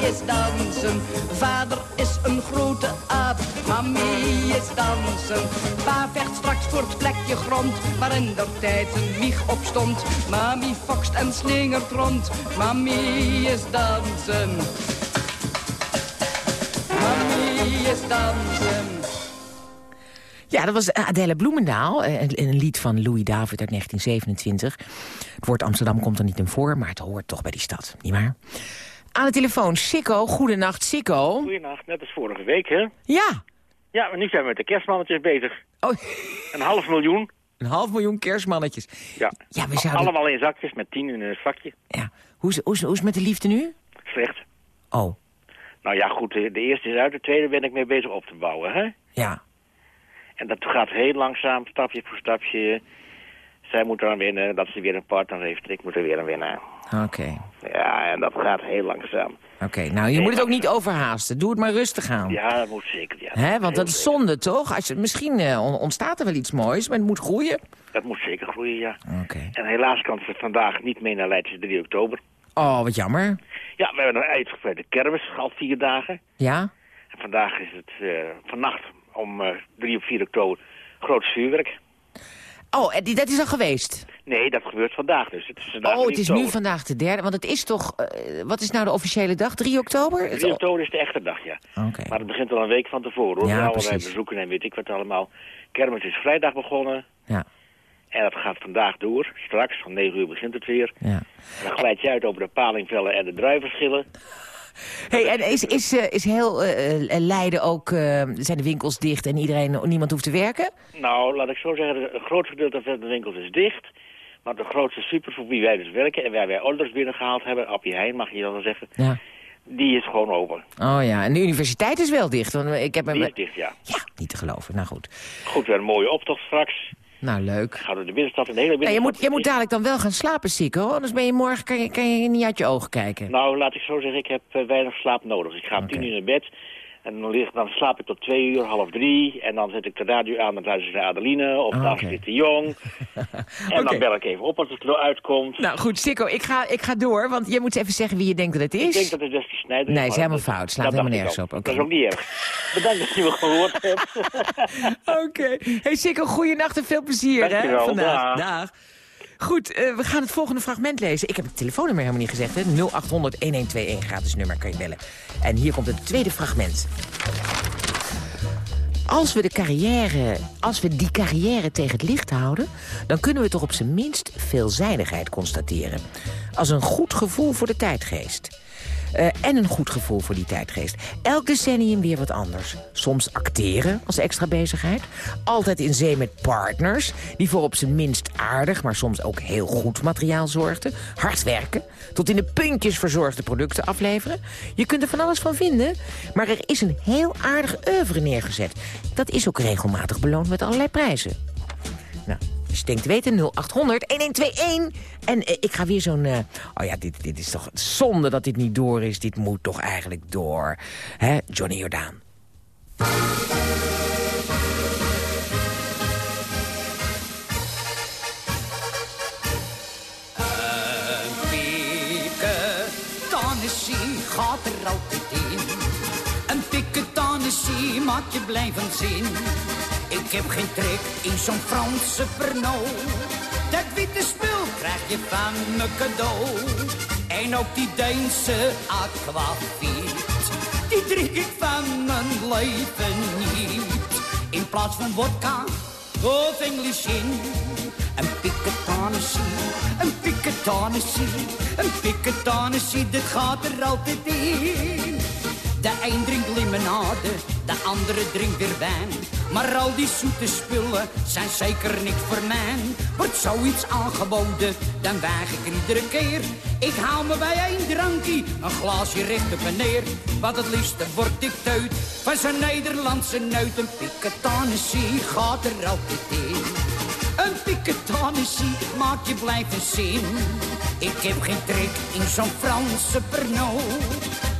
is dansen. Vader is een grote aap. Mami is dansen. Pa vecht straks voor het plekje grond, waar in der tijd een wieg op stond. Mami fokst en slingert rond. Mami is dansen. Dansen. Ja, dat was Adele Bloemendaal, eh, een, een lied van Louis David uit 1927. Het woord Amsterdam komt er niet in voor, maar het hoort toch bij die stad, nietwaar? Aan de telefoon, Sikko. Goedenacht, Sikko. Goedenacht, net als vorige week, hè? Ja. Ja, maar nu zijn we met de kerstmannetjes bezig. Oh. Een half miljoen. Een half miljoen kerstmannetjes. Ja. Ja, we zouden... Allemaal in zakjes met tien in een zakje. Ja. Hoe is, hoe, is, hoe is het met de liefde nu? Slecht. Oh. Nou ja, goed, de eerste is uit, de tweede ben ik mee bezig op te bouwen, hè? Ja. En dat gaat heel langzaam, stapje voor stapje. Zij moet dan winnen, dat ze weer een partner heeft. Ik moet er weer een winnen. Oké. Ja, en dat gaat heel langzaam. Oké, nou, je moet het ook niet overhaasten. Doe het maar rustig aan. Ja, dat moet zeker, ja. Hè, want dat is zonde, toch? Als je, misschien eh, on- ontstaat er wel iets moois, maar het moet groeien. Dat moet zeker groeien, ja. Oké. En helaas kan ze vandaag niet mee naar Leidse 3 oktober. Oh, wat jammer. Ja, we hebben een uitgebreide kermis, al vier dagen. Ja? En vandaag is het eh, vannacht om eh 3 of 4 oktober groot vuurwerk. Oh, en die- dat is al geweest? Nee, dat gebeurt vandaag dus. Het is vandaag Oh, het is nu vandaag de derde, want het is toch... eh, wat is nou de officiële dag? 3 oktober? 3 oktober is de echte dag, ja. Oké. Maar het begint al een week van tevoren, hoor. Ja, Met allerlei bezoeken en weet ik wat allemaal. Kermis is vrijdag begonnen. Ja. En dat gaat vandaag door. Straks, om 9 uur begint het weer. Ja. En dan glijd je uit over de palingvellen en de druivenschillen. Hey, en is, is, eh, is heel eh, eh, Leiden ook... zijn de winkels dicht en iedereen, niemand hoeft te werken? Nou, laat ik zo zeggen, een groot gedeelte van de winkels is dicht. Maar de grootste super voor wie wij dus werken en waar wij orders binnengehaald hebben, Appie Heijn mag je dan wel zeggen, Ja. die is gewoon open. Oh ja, en de universiteit is wel dicht. Want ik heb Die is dicht, ja. Ja, niet te geloven. Nou goed. Goed, weer een mooie optocht straks. Nou, leuk. Gaat door de binnenstad en de hele binnenstad. je, moet, je moet dadelijk dan wel gaan slapen, Sikko. Anders ben je morgen, kan je, kan je niet uit je ogen kijken. Nou, laat ik zo zeggen, ik heb eh, weinig slaap nodig. Ik ga om tien uur naar bed. En dan, lig, dan slaap ik tot twee uur, half drie. En dan zet ik de radio aan, dan luister ik naar Adeline of Ah, naar oké. Astrid de Jong. [laughs] En dan bel ik even op als het er uitkomt. Nou goed, Sikko, ik ga, ik ga door, want je moet even zeggen wie je denkt dat het is. Ik denk dat het Wesley Snijder is. Nee, is maar helemaal fout. Slaat dat helemaal nergens op. Dat is ook niet erg. [laughs] Bedankt dat je me gehoord hebt. [laughs] Oké. Hey Sikko, goeienacht en veel plezier hè, Dankjewel, vandaag. dag. Dag. Goed, eh, we gaan het volgende fragment lezen. Ik heb het telefoonnummer helemaal niet gezegd. hè. 0800-1121, gratis nummer, kan je bellen. En hier komt het tweede fragment. Als we, de carrière, als we die carrière tegen het licht houden... dan kunnen we toch op zijn minst veelzijdigheid constateren. Als een goed gevoel voor de tijdgeest. Eh, en een goed gevoel voor die tijdgeest. Elk decennium weer wat anders. Soms acteren als extra bezigheid. Altijd in zee met partners... die voor op zijn minst aardig, maar soms ook heel goed materiaal zorgden. Hard werken. Tot in de puntjes verzorgde producten afleveren. Je kunt er van alles van vinden. Maar er is een heel aardig oeuvre neergezet. Dat is ook regelmatig beloond met allerlei prijzen. Nou, je denkt te weten, 0800 1121. En eh, ik ga weer zo'n... eh, oh ja, dit, dit is toch zonde dat dit niet door is. Dit moet toch eigenlijk door. Hè, Johnny Jordaan. Gaat er altijd in. Een piketanissie maakt je blijven zin. Ik heb geen trek in zo'n Franse Pernod. Dat witte spul krijg je van me cadeau. En ook die Deense aquavit. Die drink ik van mijn leven niet. In plaats van vodka of English gin. Een piketanissie, een piketanissie, een piketanissie, dit gaat er altijd in. De een limonade, de andere drinkt weer wijn. Maar al die zoete spullen zijn zeker niks voor mij. Wordt zoiets aangeboden, dan weig ik er iedere keer. Ik hou me bij één drankje, een glaasje recht op en neer. Wat het liefste word ik teut van zo'n Nederlandse neut. Een piketanissie gaat er altijd in. Een piketanissie maakt je blijven zin. Ik heb geen trek in zo'n Franse Pernod.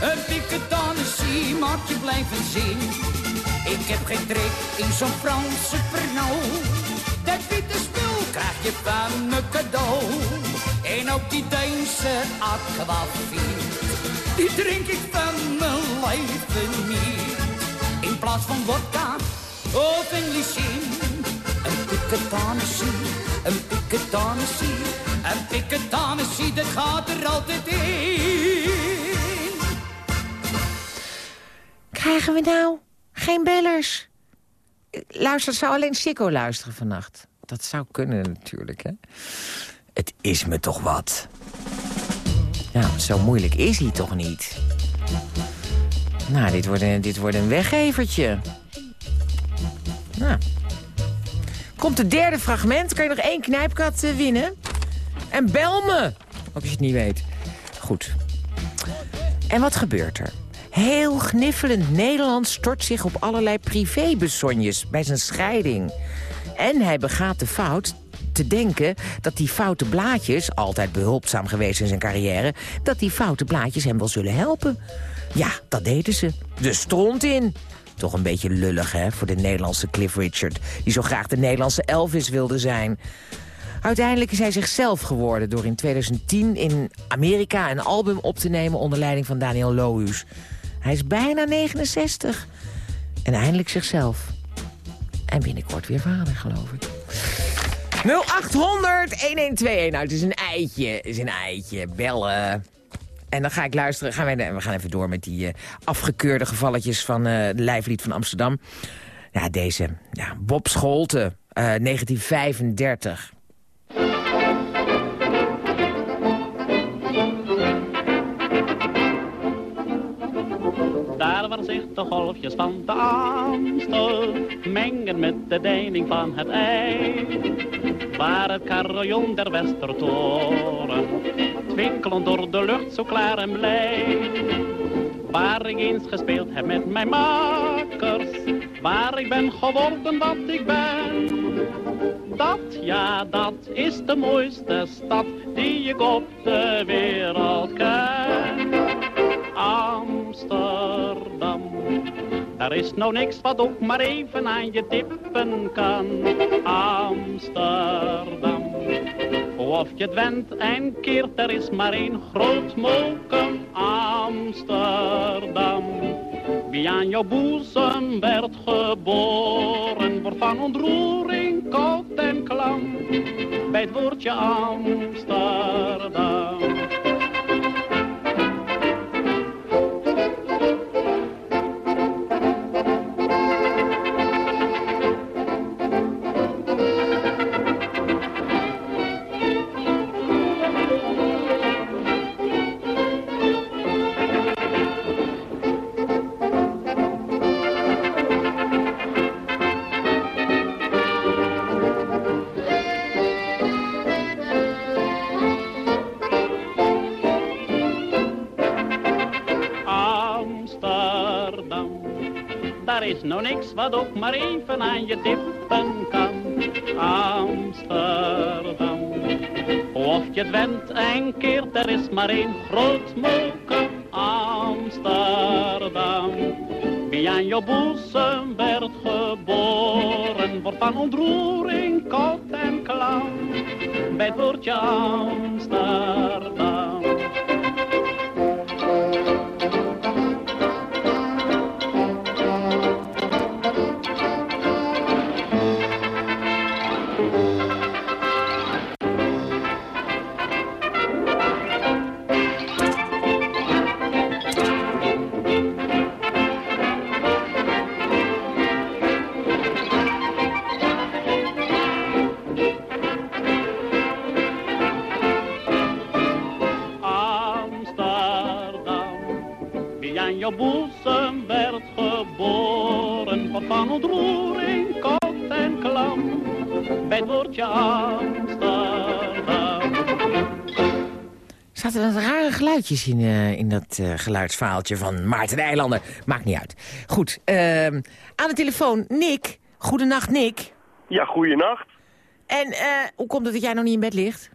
Een piketanissie maakt je blijven zin. Ik heb geen trek in zo'n Franse Pernod. Dat witte spul krijg je van me cadeau. En ook die Deense aquavit. Die drink ik van mijn leven niet. In plaats van vodka of English gin. Een piketanissie, een piketanissie, een piketanissie, dat gaat er altijd in. Krijgen we nou geen bellers? Luister, zou alleen Sikko luisteren vannacht? Dat zou kunnen natuurlijk, hè? Het is me toch wat. Ja, zo moeilijk is hij toch niet? Nou, dit wordt een, dit wordt een weggevertje. Nou. Komt het derde fragment. Kan je nog één knijpkat eh, winnen? En bel me, als je het niet weet. Goed. En wat gebeurt er? Heel gniffelend Nederland stort zich op allerlei privébesonjes bij zijn scheiding. En hij begaat de fout te denken dat die foute blaadjes... altijd behulpzaam geweest in zijn carrière... dat die foute blaadjes hem wel zullen helpen. Ja, dat deden ze. De stront in. Toch een beetje lullig, hè, voor de Nederlandse Cliff Richard... die zo graag de Nederlandse Elvis wilde zijn. Uiteindelijk is hij zichzelf geworden door in 2010 in Amerika een album op te nemen onder leiding van Daniel Lohuus. Hij is bijna 69 en eindelijk zichzelf. En binnenkort weer vader, geloof ik. 0800 1121. Nou, het is een eitje. Het is een eitje. Bellen. En dan ga ik luisteren. Gaan wij, we gaan even door met die eh, afgekeurde gevalletjes van eh de lijflied van Amsterdam. Ja, deze. Ja, Bob Scholte, eh, 1935. Zich de golfjes van de Amstel mengen met de deining van het IJ. Waar het carillon der Westertoren twinkelen door de lucht zo klaar en blij. Waar ik eens gespeeld heb met mijn makkers, waar ik ben geworden wat ik ben. Dat, ja, dat is de mooiste stad die ik op de wereld ken. Daar is nou niks wat ook maar even aan je tippen kan. Amsterdam, of je het wendt en keert, er is maar één groot moken. Amsterdam. Wie aan jouw boezem werd geboren, wordt van ontroering koud en klam. Bij het woordje. Amsterdam. Is nou niks wat ook maar even aan je tippen kan. Amsterdam. Of je het wendt en keert, er is maar één groot moken. Amsterdam. Wie aan jouw boezem werd geboren, wordt van ontroering koud en klam. Bij het woordje Amsterdam. Boezem werd geboren, van ontroering koud en klam. Bij het woordje Amsterdam. Zaten er rare geluidjes in, eh, in dat eh, geluidsverhaaltje van Maarten de Eilander. Maakt niet uit. Goed, ehm, aan de telefoon Nick. Goedenacht, Nick. Ja, goeienacht. En eh, hoe komt het dat jij nog niet in bed ligt?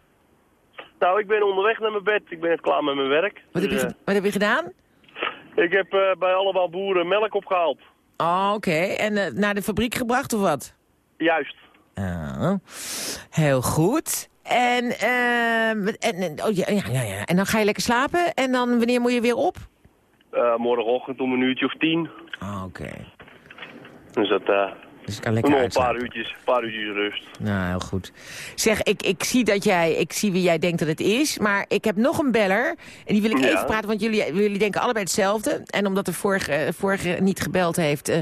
Nou, ik ben onderweg naar mijn bed. Ik ben net klaar met mijn werk. Wat, heb, Dus, je, wat heb je gedaan? Ik heb eh, bij allemaal boeren melk opgehaald. Oh, oké. En eh, naar de fabriek gebracht of wat? Juist. Oh, heel goed. En, ehm, en, oh, ja, ja, ja, ja. en dan ga je lekker slapen. En dan, wanneer moet je weer op? Eh, morgenochtend om een uurtje of tien. Oh, oké. Dus dat... eh Dus ik kan lekker nog een paar uurtjes, paar uurtjes rust. Nou, heel goed. Zeg, ik, ik zie dat jij, ik zie wie jij denkt dat het is, maar ik heb nog een beller. En die wil ik Ja. even praten, want jullie, jullie denken allebei hetzelfde. En omdat de vorige, vorige niet gebeld heeft, eh,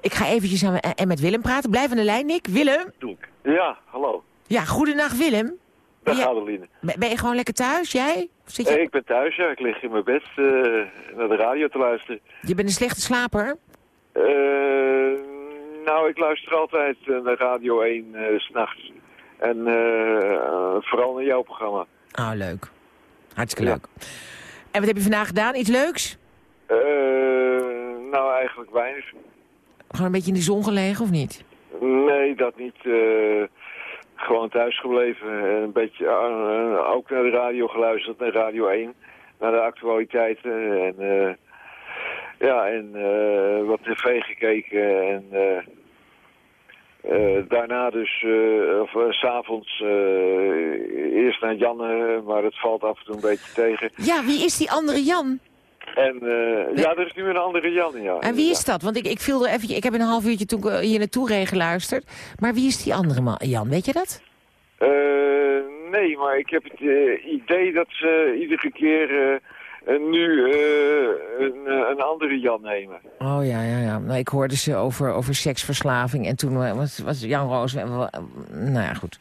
ik ga eventjes aan, en met Willem praten. Blijf aan de lijn, Nick. Willem? Doe ik. Ja, hallo. Ja, goedenacht Willem. Dag Ja. Adeline. Ben je gewoon lekker thuis, jij? Of zit je... Eh, ik ben thuis, ja. Ik lig in mijn bed eh, naar de radio te luisteren. je bent een slechte slaper? Eh, nou, ik luister altijd eh, naar Radio 1 eh, s s'nachts. En eh, vooral naar jouw programma. Oh, leuk. Hartstikke leuk. En wat heb je vandaag gedaan? Iets leuks? Nou, eigenlijk weinig. Gewoon een beetje in de zon gelegen of niet? Nee, dat niet. gewoon thuis gebleven. En een beetje eh, ook naar de radio geluisterd, naar Radio 1. Naar de actualiteiten. En, ja, en eh, wat tv gekeken. En eh, eh, daarna dus, of s s'avonds, eerst naar Janne, maar het valt af en toe een beetje tegen. Ja, wie is die andere Jan? En ja, er is nu een andere Jan, ja. En wie is dat? Want ik, ik viel er even, ik heb een half uurtje toen hier naartoe reed geluisterd. Maar wie is die andere man? Jan, weet je dat? Nee, maar ik heb het idee dat ze iedere keer eh, nu eh, een, eh, een andere Jan nemen. Oh ja, ja, ja. Nou, ik hoorde ze over, over seksverslaving en toen eh, was, was Jan Roos... nou ja, goed.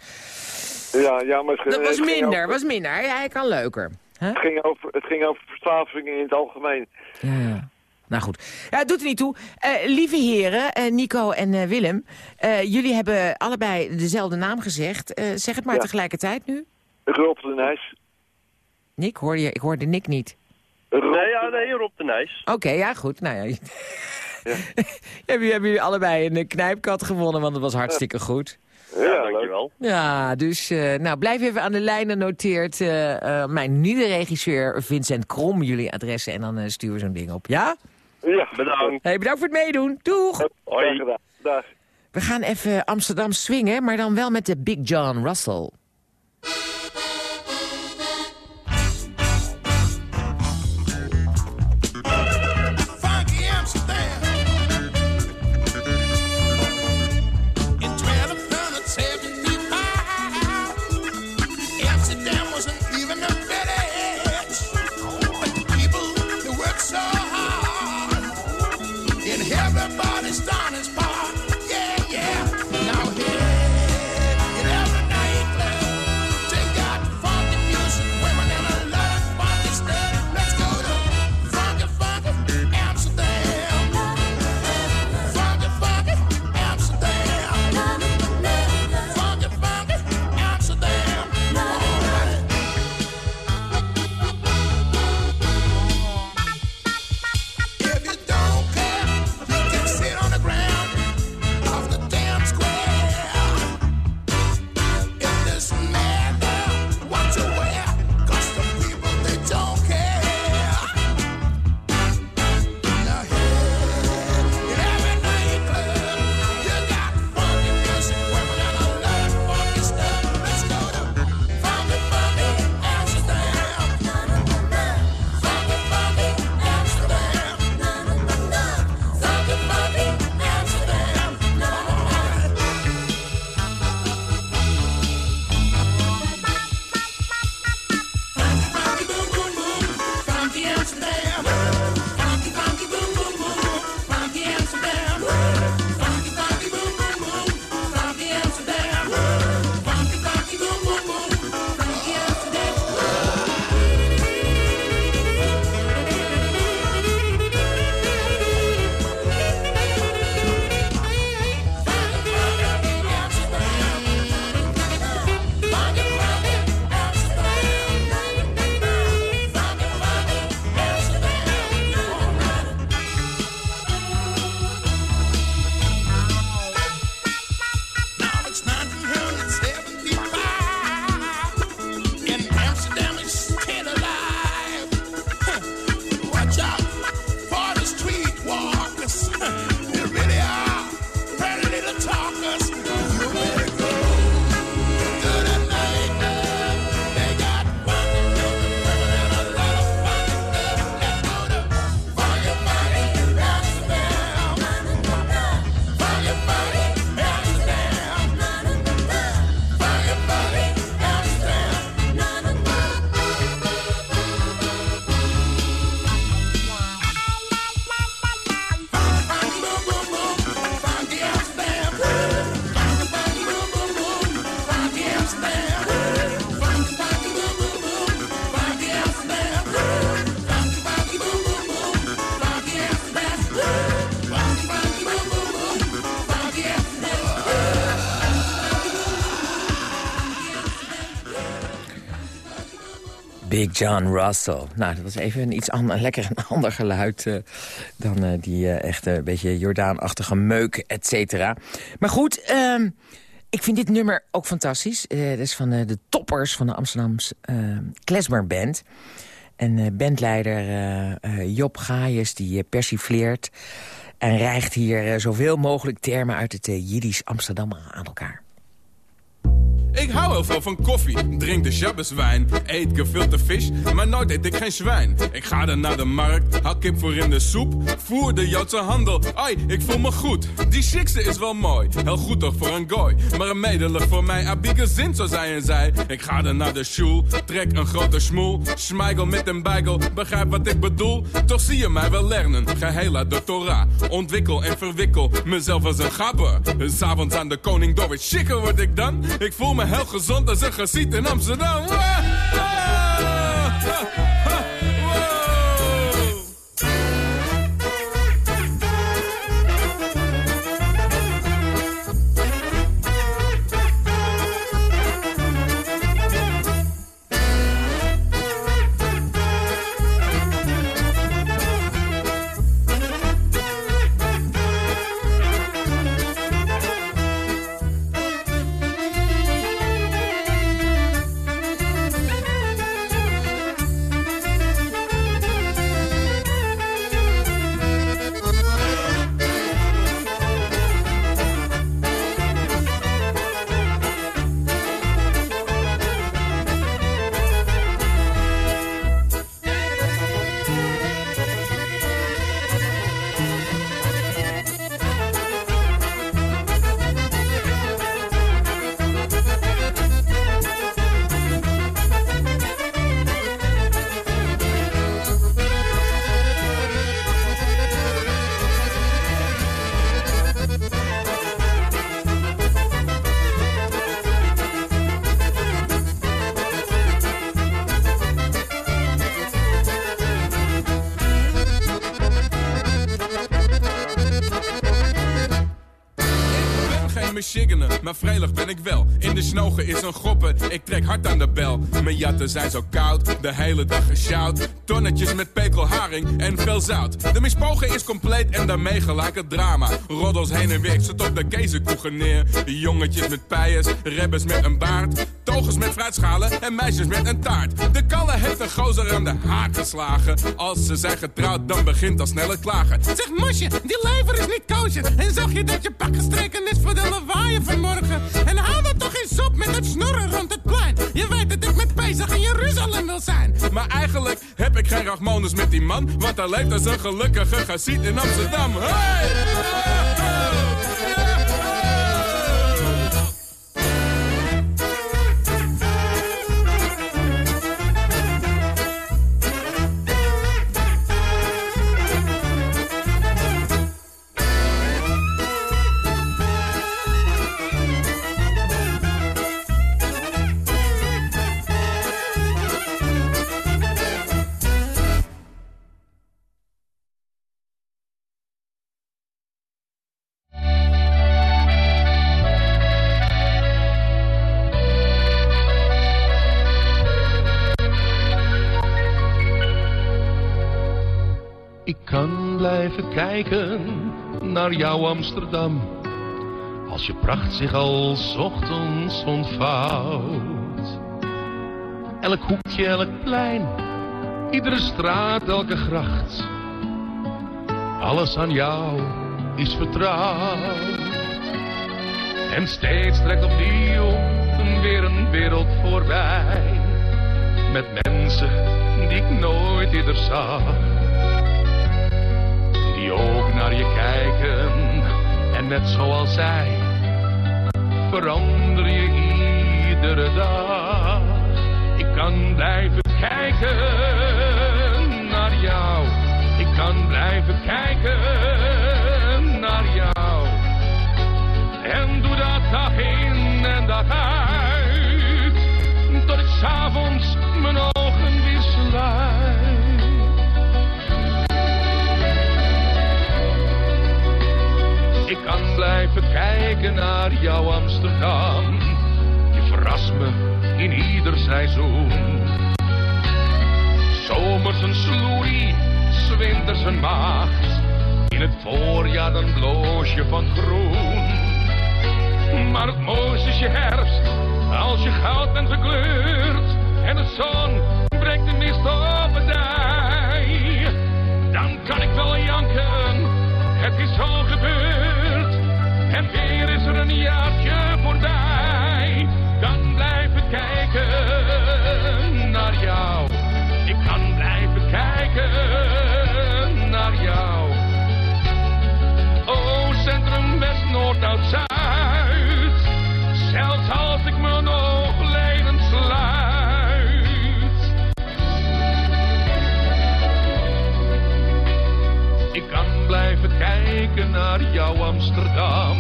Ja, ja, maar het, Dat was minder, over- was minder. Ja, hij kan leuker. Het ging, over, het ging over verslavingen in het algemeen. Ja, ja. Nou goed, ja, het doet er niet toe. Eh, lieve heren, eh, Nico en eh, Willem, eh, jullie hebben allebei dezelfde naam gezegd. Eh, zeg het maar Ja. tegelijkertijd nu. Rob de Nijs. Nick, hoorde je? Ik hoorde Nick niet. Nee, ja, nee, Rob de Nijs. Oké, ja, goed. Nou ja. [laughs] hebben, jullie- hebben jullie allebei een eh, knijpkat gewonnen, want het was hartstikke goed. Ja, dankjewel. Ja, dus uh, nou, blijf even aan de lijn en noteert uh, uh, mijn nieuwe regisseur Vincent Krom jullie adressen en dan uh, sturen we zo'n ding op. Ja? Ja, bedankt. Hey, bedankt voor het meedoen. Doeg! Hoi. Dag. We gaan even Amsterdam swingen, maar dan wel met de Big John Russell. John Russell. Nou, dat was even een iets ander, lekker een [laughs] ander geluid... Uh, dan uh, die uh, echt een beetje Jordaanachtige meuk, et cetera. Maar goed, uh, ik vind dit nummer ook fantastisch. dat is van de toppers van de Amsterdamse Klesmer Band. En bandleider Job Gaius die persifleert... en rijgt hier zoveel mogelijk termen uit het Jiddisch Amsterdam aan elkaar. Ik hou heel veel van koffie, drink de Shabboswijn. Eet gefilte vis, maar nooit eet ik geen zwijn. Ik ga dan naar de markt, haal kip voor in de soep. Voer de Joodse handel, ai, ik voel me goed. Die chicste is wel mooi, heel goed toch voor een gooi. Maar een medelig voor mij, abieke zin, zo zei en zij. Ik ga dan naar de school, trek een grote smoel. Smijgel met een bijgel, begrijp wat ik bedoel. Toch zie je mij wel lernen, geheel de Torah. Ontwikkel en verwikkel, mezelf als een gabber. S'avonds aan de koning door, chicker word ik dan. Ik voel me heel gezond als een gesiet in Amsterdam. Michiganen, snogen is een goppen, ik trek hard aan de bel. Mijn jatten zijn zo koud, de hele dag gesjouwd. Tonnetjes met pekelharing en veel zout. De mispogen is compleet en daarmee gelijk het drama. Roddels heen en weer, zit op de kezenkoegen neer. Jongetjes met pijers, rebbers met een baard. Togers met fruitschalen en meisjes met een taart. De kalle heeft een gozer aan de haak geslagen. Als ze zijn getrouwd, dan begint al snel het klagen. Zeg Mosje, die lever is niet koosje. En zag je dat je pak gestreken is voor de lawaaien vanmorgen? En haal dat toch eens op met het snorren rond het plein. Je weet dat ik met Pesach in Jeruzalem wil zijn. Maar eigenlijk heb ik geen rachmonus met die man. Want hij leeft als een gelukkige gaziet in Amsterdam. Hey! Kijken naar jouw Amsterdam. Als je pracht zich al ochtends ontvouwt. Elk hoekje, elk plein, iedere straat, elke gracht. Alles aan jou is vertrouwd. En steeds trekt opnieuw weer een wereld voorbij. Met mensen die ik nooit eerder zag die ook naar je kijken. En net zoals zij verander je iedere dag. Ik kan blijven kijken naar jou. Ik kan blijven kijken naar jou. En doe dat dag in en dag uit. Tot ik s'avonds mijn ogen Blijven kijken naar jouw Amsterdam. Je verrast me in ieder seizoen. Zomers een sloerie, zwinters een maagd. In het voorjaar dan bloos je van groen. Maar het mooiste is je herfst, als je goud bent gekleurd. En de zon breekt de mist op het dij. Dan kan ik wel janken, het is al gebeurd. En weer is er een jaartje voorbij. Dan blijf ik kijken naar jou. Ik kan blijven kijken naar jou. Oost, centrum, west, noord, oud, zuid. Zelfs als ik mijn oogleden sluit. Ik kan blijven kijken naar jouw Amsterdam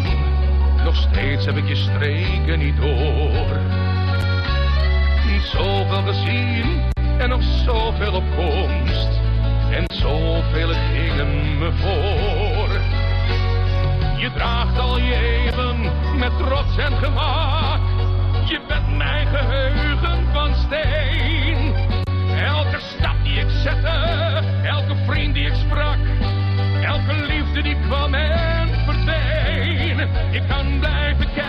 nog steeds heb ik je streken niet door. Zoveel gezien en nog zoveel opkomst. En zoveel gingen me voor. Je draagt al je even met trots en gemak. Je bent mijn geheugen van steen. Elke stap die ik zette, elke vriend die ik sprak, elke liefde die kwam en ik kan blijven kijken.